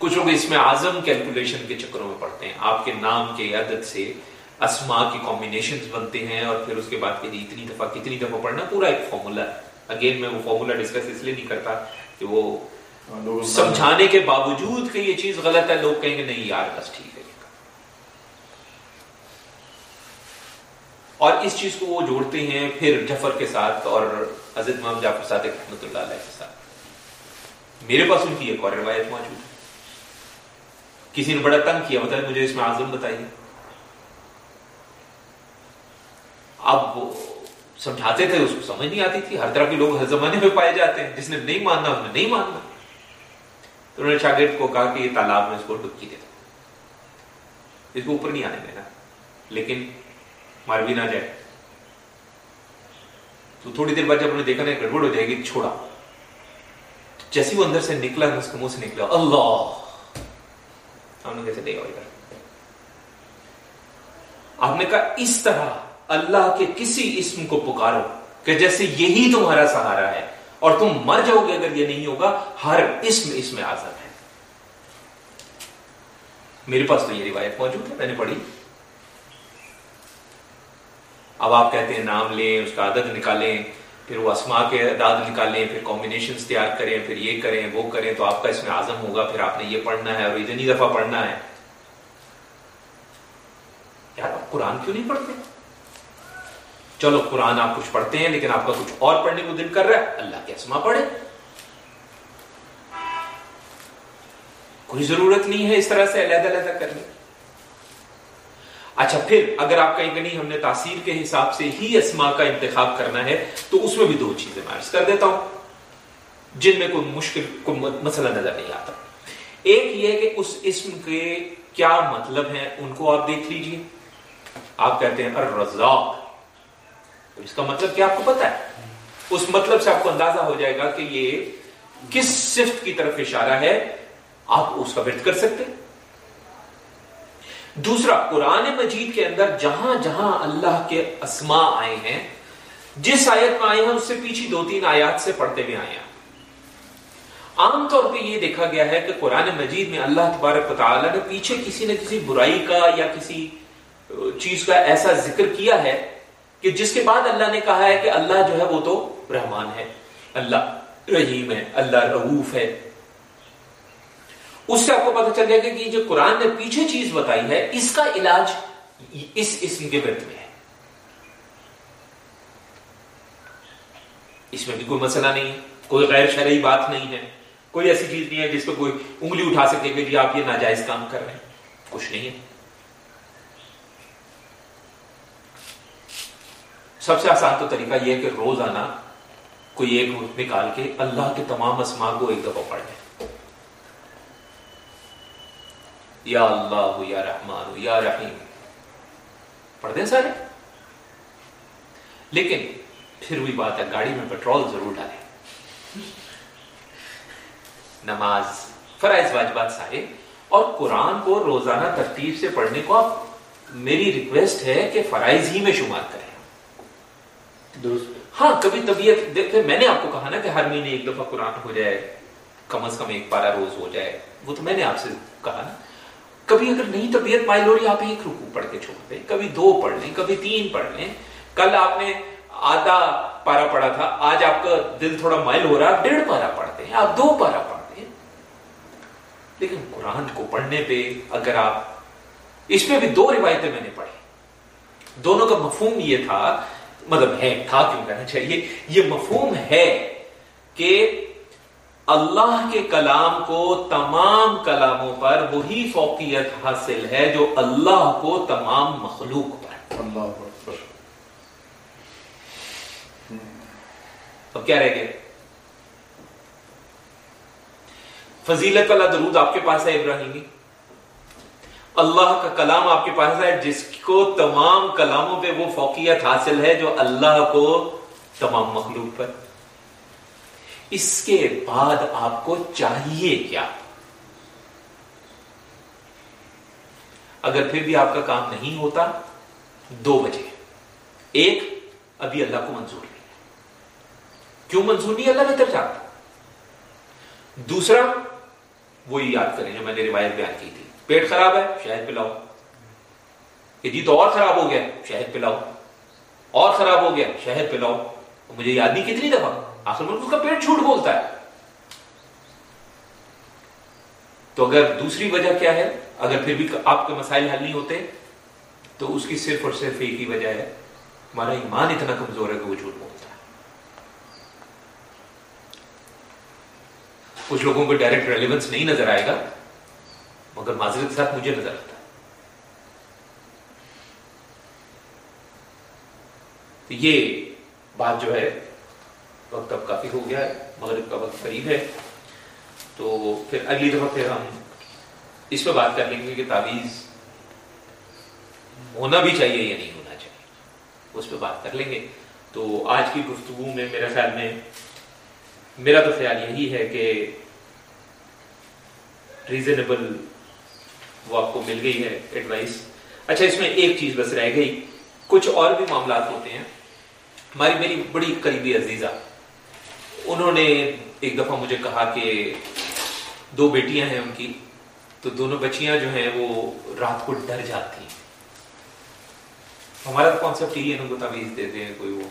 کچھ لوگ اس میں آزم کیلکولیشن کے چکروں میں پڑھتے ہیں۔ آپ کے نام کے عدد سے اسما کی کمبینیشن بنتے ہیں اور پھر اس کے بعد کہ اتنی دفعہ کتنی دفعہ پڑھنا، پورا ایک فارمولا ہے۔ اگین میں وہ فارمولا ڈسکس اس لیے نہیں کرتا کہ وہ سمجھانے کے باوجود کہ یہ چیز غلط ہے، لوگ کہیں گے نہیں یار، بس ٹھیک ہے۔ اور اس چیز کو وہ جوڑتے ہیں پھر جفر کے ساتھ اور حضرت محمد جعفر صادق رحمۃ اللہ علیہ کے ساتھ۔ میرے پاس ان کی ایک اور روایت موجود ہے۔ کسی نے بڑا تنگ کیا بتایا مجھے اس میں آزم بتائیے۔ اب سمجھاتے تھے، اس کو سمجھ نہیں آتی تھی۔ ہر طرح کے لوگ ہر زمانے میں پائے جاتے ہیں۔ جس نے نہیں ماننا انہیں نہیں ماننا۔ تو انہوں نے شاگرد کو کہا کہ یہ تالاب میں اس کو ڈبکی دے دو۔ اس کو اوپر نہیں آنے دینا۔ لیکن مار بھی نہ جائے۔ تو تھوڑی دیر بعد جب انہوں نے دیکھا نہیں گڑبڑ ہو جائے گی، چھوڑا۔ جیسی وہ اندر سے نکلا اس کے منہ سے نکلا۔ اللہ! ہم نے کیسے آپ نے کہا اس طرح اللہ کے کسی اسم کو پکارو کہ جیسے یہی تمہارا سہارا ہے اور تم مر جاؤ گے اگر یہ نہیں ہوگا، ہر اسم اس میں آزاد ہے۔ میرے پاس تو یہ روایت موجود ہے، میں نے پڑھی۔ اب آپ کہتے ہیں نام لیں، اس کا عدد نکالیں۔ پھر وہ اسما کے عدد نکالیں، پھر کمبینیشن تیار کریں، پھر یہ کریں، وہ کریں، تو آپ کا اس میں آزم ہوگا، پھر آپ نے یہ پڑھنا ہے اور اتنی دفعہ پڑھنا ہے۔ یار آپ قرآن کیوں نہیں پڑھتے؟ چلو قرآن آپ کچھ پڑھتے ہیں، لیکن آپ کا کچھ اور پڑھنے کو دل کر رہا ہے۔ اللہ کے اسما پڑھے کوئی ضرورت نہیں ہے اس طرح سے علیحدہ علیحدہ کرنے اچھا پھر اگر آپ کہیں کہ نہیں، ہم نے تاثیر کے حساب سے ہی اسما کا انتخاب کرنا ہے، تو اس میں بھی دو چیزیں میں کر دیتا ہوں، جن میں کوئی مشکل، کوئی مسئلہ نظر نہیں آتا۔ ایک یہ کہ اس اسم کے کیا مطلب ہے ان کو آپ دیکھ لیجیے۔ آپ کہتے ہیں الرزاق۔ اس کا مطلب کیا آپ کو پتا ہے؟ اس مطلب سے آپ کو اندازہ ہو جائے گا کہ یہ کس صفت کی طرف اشارہ ہے، آپ اس کا ورد کر سکتے ہیں۔ دوسرا، قرآن مجید کے اندر جہاں جہاں اللہ کے اسما آئے ہیں، جس آیت میں آئے ہیں، اس سے پیچھے دو تین آیات سے پڑھتے ہوئے آئے ہیں۔ عام طور پہ یہ دیکھا گیا ہے کہ قرآن مجید میں اللہ تبارک و تعالی نے پیچھے کسی نہ کسی برائی کا یا کسی چیز کا ایسا ذکر کیا ہے کہ جس کے بعد اللہ نے کہا ہے کہ اللہ جو ہے وہ تو رحمان ہے، اللہ رحیم ہے، اللہ رعوف ہے۔ اس سے آپ کو پتا چل جائے گا کہ جو قرآن نے پیچھے چیز بتائی ہے، اس کا علاج اس اسم کے ورد میں ہے۔ اس میں بھی کوئی مسئلہ نہیں ہے، کوئی غیر شرعی بات نہیں ہے۔ کوئی ایسی چیز نہیں ہے جس پہ کوئی انگلی اٹھا سکے کہ جی آپ یہ ناجائز کام کر رہے ہیں۔ کچھ نہیں ہے۔ سب سے آسان تو طریقہ یہ ہے کہ روزانہ کوئی ایک نکال کے اللہ کے تمام اسما کو ایک دفعہ پڑھ لیں۔ یا اللہ یا رحمان یا رحیم۔ پڑھ دیں سارے۔ لیکن پھر بھی بات ہے گاڑی میں پیٹرول ضرور ڈالیں۔ نماز فرائض واجبات سارے۔ اور قرآن کو روزانہ ترتیب سے پڑھنے کو آپ میری ریکویسٹ ہے کہ فرائض ہی میں شمار کریں۔ ہاں کبھی طبیعت دیکھتے میں نے آپ کو کہا نا کہ ہر مہینے ایک دفعہ قرآن ہو جائے کم از کم ایک پارا روز ہو جائے وہ تو میں نے آپ سے کہا نا۔ کبھی اگر نہیں طبیعت مائل ہو رہی، آپ ایک رکو پڑھ کے چھوڑ دیں، کبھی دو پڑھ لیں، کبھی تین پڑھ لیں۔ کل آپ نے آدھا پارا پڑھا تھا، آج آپ کا دل تھوڑا مائل ہو رہا ہے ڈیڑھ پارا پڑھتے ہیں، آپ دو پارا پڑھتے ہیں۔ لیکن قرآن کو پڑھنے پہ اگر آپ، اس میں بھی دو روایتیں میں نے پڑھی۔ دونوں کا مفہوم یہ تھا مطلب ہے، تھا کیوں کہنا اچھا، چاہیے یہ مفہوم ہے کہ اللہ کے کلام کو تمام کلاموں پر وہی فوقیت حاصل ہے جو اللہ کو تمام مخلوق پر اللہ اب کیا رہ گئے؟ فضیلت والا درود آپ کے پاس ہے ابراہیمی۔ اللہ کا کلام آپ کے پاس ہے جس کو تمام کلاموں پہ وہ فوقیت حاصل ہے جو اللہ کو تمام مخلوق پر۔ اس کے بعد آپ کو چاہیے کیا؟ اگر پھر بھی آپ کا کام نہیں ہوتا، دو بجے۔ ایک، ابھی اللہ کو منظور نہیں کیوں منظور نہیں اللہ بہتر جانتا دوسرا، وہی یاد کریں جو میں نے روایت بیان کی تھی۔ پیٹ خراب ہے، شہد پلاؤ۔ کہ جی تو اور خراب ہو گیا، شہد پلاؤ۔ اور خراب ہو گیا، شہد پلاؤ۔ مجھے یاد نہیں کتنی دفعہ۔ آخر میں اس کا پیٹ چھوٹ بولتا ہے۔ تو اگر دوسری وجہ کیا ہے؟ اگر پھر بھی آپ کے مسائل حل نہیں ہوتے، تو اس کی صرف اور صرف ایک ہی وجہ ہے۔ ہمارا ایمان اتنا کمزور ہے کہ وہ جھوٹ بولتا ہے۔ کچھ لوگوں کو ڈائریکٹ ریلیونس نہیں نظر آئے گا، مگر معذرت کے ساتھ مجھے نظر آتا ہے۔ تو یہ بات جو ہے وقت اب کافی ہو گیا ہے، مغرب کا وقت قریب ہے۔ تو پھر اگلی دفعہ پھر ہم اس پہ بات کر لیں گے کہ تعویذ ہونا بھی چاہیے یا نہیں ہونا چاہیے۔ اس پہ بات کر لیں گے۔ تو آج کی گفتگو میں میرے خیال میں میرا تو خیال یہی ہے کہ ریزنیبل وہ آپ کو مل گئی ہے ایڈوائس اچھا اس میں ایک چیز بس رہ گئی۔ کچھ اور بھی معاملات ہوتے ہیں۔ ہماری میری بڑی قریبی عزیزہ انہوں نے ایک دفعہ مجھے کہا کہ دو بیٹیاں ہیں ان کی، تو دونوں بچیاں جو ہیں وہ رات کو ڈر جاتی ہیں۔ ہمارا کانسیپٹ یہی ہے ان کو تعویذ دیتے ہیں کوئی وہ۔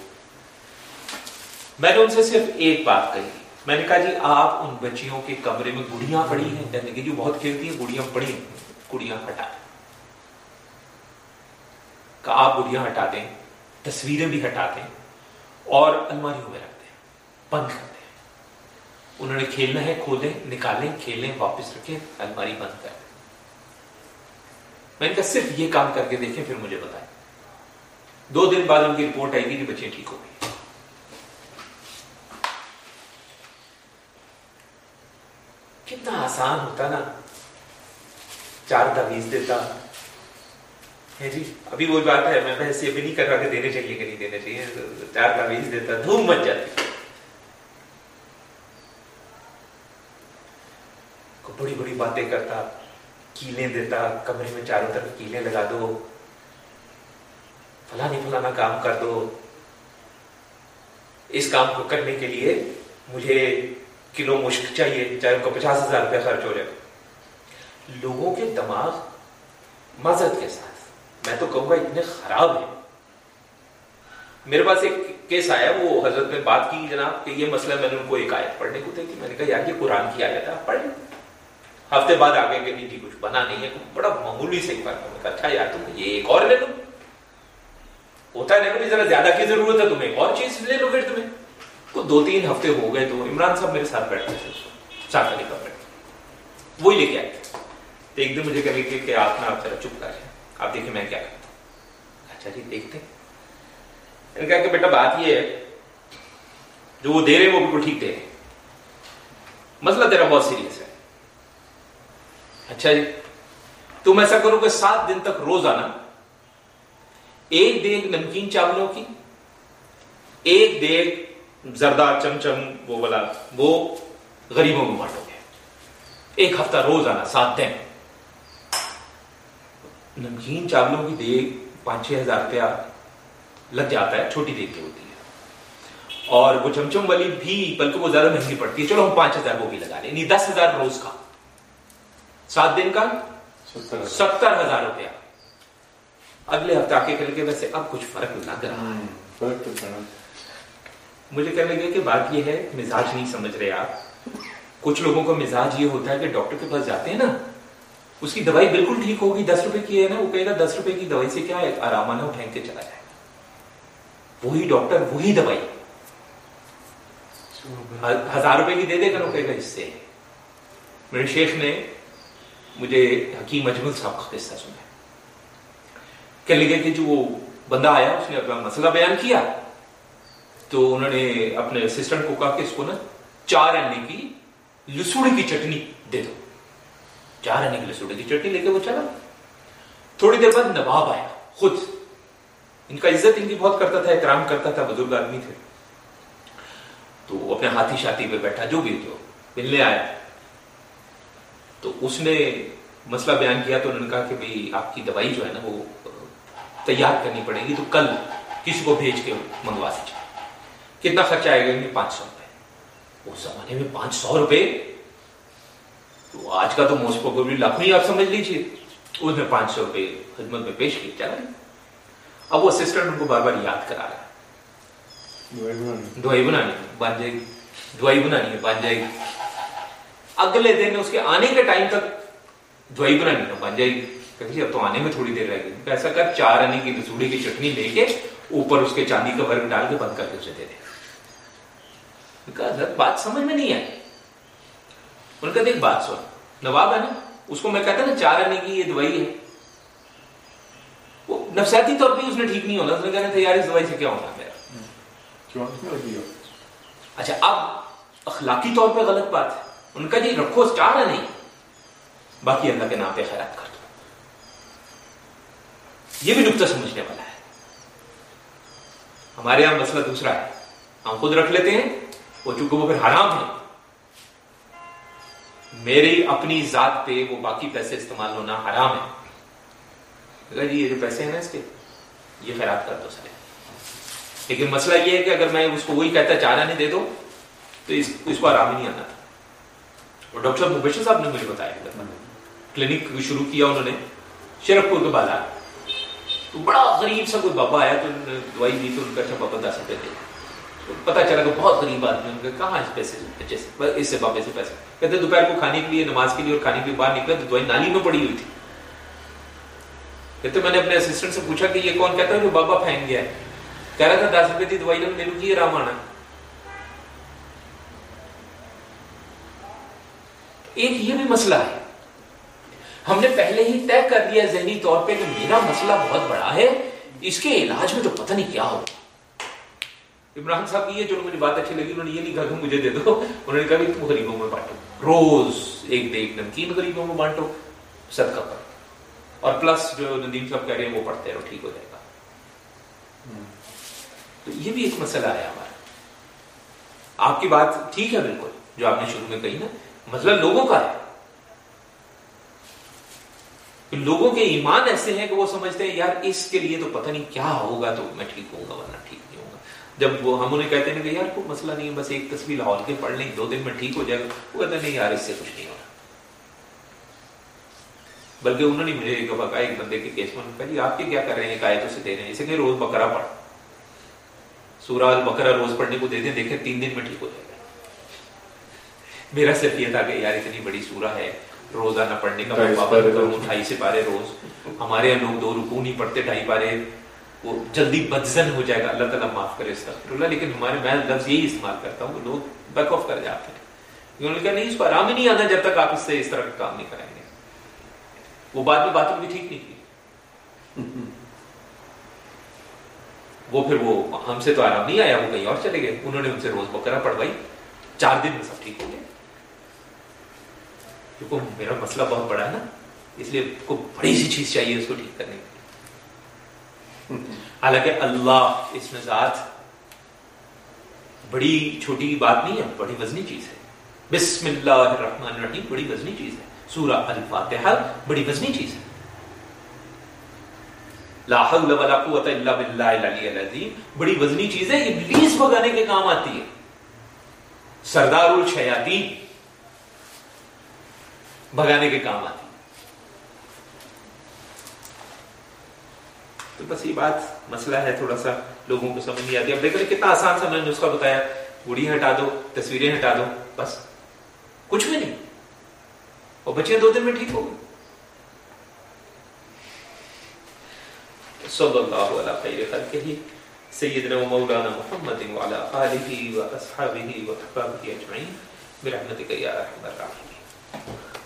میں نے ان سے صرف ایک بات کہی۔ میں نے کہا جی آپ ان بچیوں کے کمرے میں گڑیاں پڑی ہیں۔ یعنی کہ جو بہت کھیلتی ہیں، گڑیاں پڑی گڑیاں ہٹا۔ کہ آپ گڑیاں ہٹا دیں، تصویریں بھی ہٹا دیں اور الماریوں میں رکھ۔ بند کر دیں انہوں نے کھیلنا ہے کھولیں نکالیں، کھیلیں، واپس رکھیں، الماری بند کر دیں۔ میں نے کہا صرف یہ کام کر کے دیکھیں، پھر مجھے بتائیں۔ دو دن بعد ان کی رپورٹ آئی تھی کہ بچے ٹھیک ہو گئی کتنا آسان ہوتا نا۔ چار تعویذ دیتا۔ ہے جی ابھی وہی بات ہے، میں بحث یہ بھی نہیں کر رہا کہ دینے چاہیے کہ نہیں دینے چاہیے۔ چار تعویذ دیتا، دھوم مچ جاتی۔ بڑی بڑی باتیں کرتا، کیلیں دیتا، کمرے میں چاروں طرف کیلیں لگا دو۔ فلانی فلانا کام کر دو۔ اس کام کو کرنے کے لیے مجھے کلو مشک چاہیے، چاہے ان کو پچاس ہزار روپے خرچ ہو جائے۔ لوگوں کے دماغ معذرت کے ساتھ۔ میں تو کہوں گا اتنے خراب ہیں۔ میرے پاس ایک کیس آیا، وہ حضرت نے بات کی جناب، کہ یہ مسئلہ میں نے ان کو ایک آیت پڑھنے کو دیکھی میں نے کہا، یار یہ قرآن کی آیت ہے پڑھ ہفتے بعد آگے کہ نہیں جی کچھ بنا نہیں ہے۔ بڑا معمولی سے فرق اچھا یار تم یہ ایک اور لے لو۔ ہوتا ہے نا ذرا زیادہ کی ضرورت ہے تمہیں ایک اور چیز لے لو پھر تمہیں۔ تو دو تین ہفتے ہو گئے تو عمران صاحب میرے ساتھ بیٹھتے تھے۔ ساتھ علی کا بیٹھتے وہی لے کے آئے۔ تو ایک دن مجھے کہے کہ, کہ آپ نا آپ ذرا چپ کر جائیں۔ آپ دیکھیں میں کیا کرتا ہوں۔ اچھا جی دیکھتے ہیں۔ کہا کہ بیٹا بات یہ ہے جو وہ دے رہے وہ بالکل ٹھیک دے رہے مسئلہ تیرا بہت سیریس ہے۔ اچھا جی تم ایسا کرو کہ سات دن تک روز آنا، ایک دیگ نمکین چاولوں کی، ایک دیگ زردہ چمچم، وہ والا، وہ غریبوں میں بانٹو گے۔ ایک ہفتہ روز آنا، سات دن۔ نمکین چاولوں کی دیگ پانچ چھ ہزار روپیہ لگ جاتا ہے، چھوٹی دیگ کی ہوتی ہے۔ اور وہ چمچم والی بھی، بلکہ وہ زیادہ مہنگی پڑتی ہے۔ چلو ہم پانچ ہزار وہ بھی لگا لیں یعنی دس ہزار روز کا۔ سات دن کا؟ ستر ہزار۔ روپیہ۔ اگلے ہفتے آ کے کر کے ویسے اب کچھ فرق لگ رہا ہے مجھے کہنے لگے کہ بات یہ ہے مزاج نہیں سمجھ رہے آپ۔ کچھ لوگوں کا مزاج یہ ہوتا ہے کہ ڈاکٹر کے پاس جاتے ہیں نا اس کی دوائی بالکل ٹھیک ہوگی دس روپے کی ہے نا وہ کہے گا دس روپے کی دوائی سے کیا ہے آرام آنا وہ پھینک کے چلا جائے۔ وہی ڈاکٹر وہی دوائی۔ ہزار روپے کی دے دے گا وہ کہے گا اس سے۔ میرے شیخ نے مجھے حکیم اجمل صاحب کا قصہ سنا کہنے لگے کہ جو وہ بندہ آیا، اس نے اپنا مسئلہ بیان کیا۔ تو انہوں نے اپنے اسسٹنٹ کو کہا کہ اس کو نا چار انے کی لسوڑی کی چٹنی دے دو۔ چار انے کی لسوڑی کی چٹنی لے کے وہ چلا۔ تھوڑی دیر بعد نواب آیا، خود۔ ان کا عزت ان کی بہت کرتا تھا، احترام کرتا تھا، بزرگ آدمی تھے۔ تو اپنے ہاتھی شاتی پہ بیٹھا، جو بھی جو ملنے آیا تو اس نے مسئلہ بیان کیا تو انہوں نے کہا کہ بھائی آپ کی دوائی جو ہے نا وہ تیار کرنی پڑے گی تو کل کسی کو بھیج کے منگوا دیجیے کتنا خرچہ آئے گا پانچ سو روپے۔ اس زمانے میں پانچ سو روپے؟ تو آج کا تو موسٹ پروبلی لاکھوں ہی آپ سمجھ لیجیے اس نے پانچ سو روپے خدمت میں پیش کی چلا اب وہ اسسٹنٹ ان کو بار بار یاد کرا رہا ہے۔ دوائی بنانی۔ بن جائے گی۔ دوائی بنانی ہے بن جائے گی۔ اگلے دن اس کے آنے کے ٹائم تک دوائی بنانی ہے بن جائے گی۔ کہ اب تو آنے میں تھوڑی دیر رہ گئی۔ ایسا کر چار آنے کی لسوڑی کی چٹنی لے کے اوپر اس کے چاندی کا ورگ ڈال کے بند کر کے اسے دے دے۔ کہا بات سمجھ میں نہیں آئی۔ انہوں نے کہا دیکھ بات سن۔ نواب ہے نا اس کو میں کہتا نا چار آنے کی یہ دوائی ہے۔ وہ نفسیاتی طور پہ اس نے ٹھیک نہیں ہونا۔ اس نے کہنا تھا یار اس دوائی سے کیا ہونا میرا؟ اچھا اب اخلاقی طور پہ غلط بات ہے۔ ان کا جی رکھو چار ہے نہیں۔ باقی اللہ کے نام پہ خیرات کر دو۔ یہ بھی نقطہ سمجھنے والا ہے۔ ہمارے یہاں مسئلہ دوسرا ہے۔ ہم خود رکھ لیتے ہیں وہ چونکہ وہ پھر حرام ہے۔ میری اپنی ذات پہ وہ باقی پیسے استعمال ہونا حرام ہے۔ جی یہ جو پیسے ہیں نا اس کے یہ خیرات کر دو سارے۔ لیکن مسئلہ یہ ہے کہ اگر میں اس کو وہی کہتا چارہ نہیں دے دو تو اس, اس کو آرام ہی نہیں آنا تھا۔ اور ڈاکٹر صاحب مبشر صاحب نے مجھے بتایا کلینک شروع کیا انہوں نے شرف پور کے بعد تو بڑا غریب سا کوئی بابا آیا تو دوائی دی تو ان کا اچھا بابا دس روپے دے۔ پتا چلا کہ بہت غریب آدمی ان کا کہاں پیسے بچے سے اس سے بابے سے پیسے۔ کہتے دوپہر کو کھانے کے لیے، نماز کے لیے اور کھانے کے لیے باہر نکلا تو دوائی نالی میں پڑی ہوئی تھی۔ کہتے میں نے اپنے اسسٹنٹ سے پوچھا کہ یہ کون کہتا ہے جو بابا پھینک گیا ہے۔ کہہ رہا تھا دس روپے کی دوائی لے لوں کی آرام آنا۔ ایک یہ بھی مسئلہ ہے۔ ہم نے پہلے ہی طے کر دیا ذہنی طور پہ کہ میرا مسئلہ بہت بڑا ہے۔ اس کے علاج میں تو پتہ نہیں کیا ہو۔ عمران صاحب کی یہ جو مجھے بات اچھی لگی، انہوں نے یہ نہیں کہا کہ مجھے دے دو۔ انہوں نے کہا کہ تم غریبوں میں بانٹو۔ روز ایک دے ایک نمکین غریبوں میں بانٹو، صدقہ پر اور پلس جو ندیم صاحب کہہ رہے ہیں وہ پڑھتے رہو، ٹھیک ہو جائے گا۔ تو یہ بھی ایک مسئلہ ہے ہمارا۔ آپ کی بات ٹھیک ہے بالکل، جو آپ نے شروع میں کہی نا۔ مسئلہ لوگوں کا ہے۔ لوگوں کے ایمان ایسے ہیں کہ وہ سمجھتے ہیں، یار اس کے لیے تو پتہ نہیں کیا ہوگا تو میں ٹھیک ہوں گا ورنہ ٹھیک نہیں ہوگا۔ جب وہ ہم انہیں کہتے ہیں کہ یار کوئی مسئلہ نہیں ہے، بس ایک تصویر لاہور کے پڑھ لیں، دو دن میں ٹھیک ہو جائے گا۔ وہ کہتے ہیں، نہیں یار، اس سے کچھ نہیں ہونا۔ بلکہ انہوں نے مجھے ایک کہا ایک بندے کے کیس میں کہا جی آپ کے کیا کر رہے ہیں؟ قائدوں سے دے رہے ہیں۔ اسے کہ روز بکرا پڑھ۔ سورہ بکرا روز پڑھنے کو دے دیں، دیکھیں تین دن میں ٹھیک ہو جائے گا۔ میرا صرف یہ تھا کہ یار اتنی بڑی سورہ ہے روزانہ پڑھنے کا میں پابند کروں ڈھائی سے پارے روز۔ ہمارے یہاں لوگ دو رکو نہیں پڑھتے ڈھائی پارے وہ جلدی بدزن ہو جائے گا اللہ تعالیٰ معاف کرے اس کا لیکن ہمارے میں لفظ یہی استعمال کرتا ہوں کہ لوگ بیک آف کر جاتے ہیں۔ انہوں نے کہا نہیں اس کو آرام ہی نہیں آنا جب تک آپ اس سے اس طرح کا کام نہیں کرائیں گے۔ وہ بعد میں باتیں بھی ٹھیک نہیں کی وہ پھر وہ ہم سے تو آرام نہیں آیا وہ کہیں اور چلے گئے۔ انہوں نے ان سے روز بکرا پڑھوائی۔ چار دن میں سب ٹھیک ہو گئے۔ کیونکہ میرا مسئلہ بہت بڑا ہے نا، اس لیے کو بڑی سی چیز چاہیے اس کو ٹھیک کرنے کے حالانکہ اللہ اس میں ذات بڑی چھوٹی بات نہیں ہے، بڑی وزنی چیز ہے۔ بسم اللہ الرحمن الرحیم، بڑی وزنی چیز ہے۔ سورہ الفاتحہ بڑی وزنی چیز ہے۔ لا حول ولا قوت الا باللہ العلی العظیم، بڑی وزنی چیز ہے ابلیس بھگانے کے کام آتی ہے سردار الشیاطین بھگانے کے کام آتی تو بس یہ بات مسئلہ ہے، تھوڑا سا لوگوں کو سمجھ نہیں آتی۔ اب دیکھیں کتنا آسان سا میں نے اس کا بتایا۔ بوڑھی ہٹا دو، تصویریں ہٹا دو، بس۔ کچھ بھی نہیں۔ اور بچے دو دن میں ٹھیک ہو گئے۔ صلی اللہ علیہ خیر خلقہ، سیدنا و مولانا محمد وعلى آلہ و اصحابہ و احبابہ اجمعین۔ برحمتک یا ارحم الراحمین۔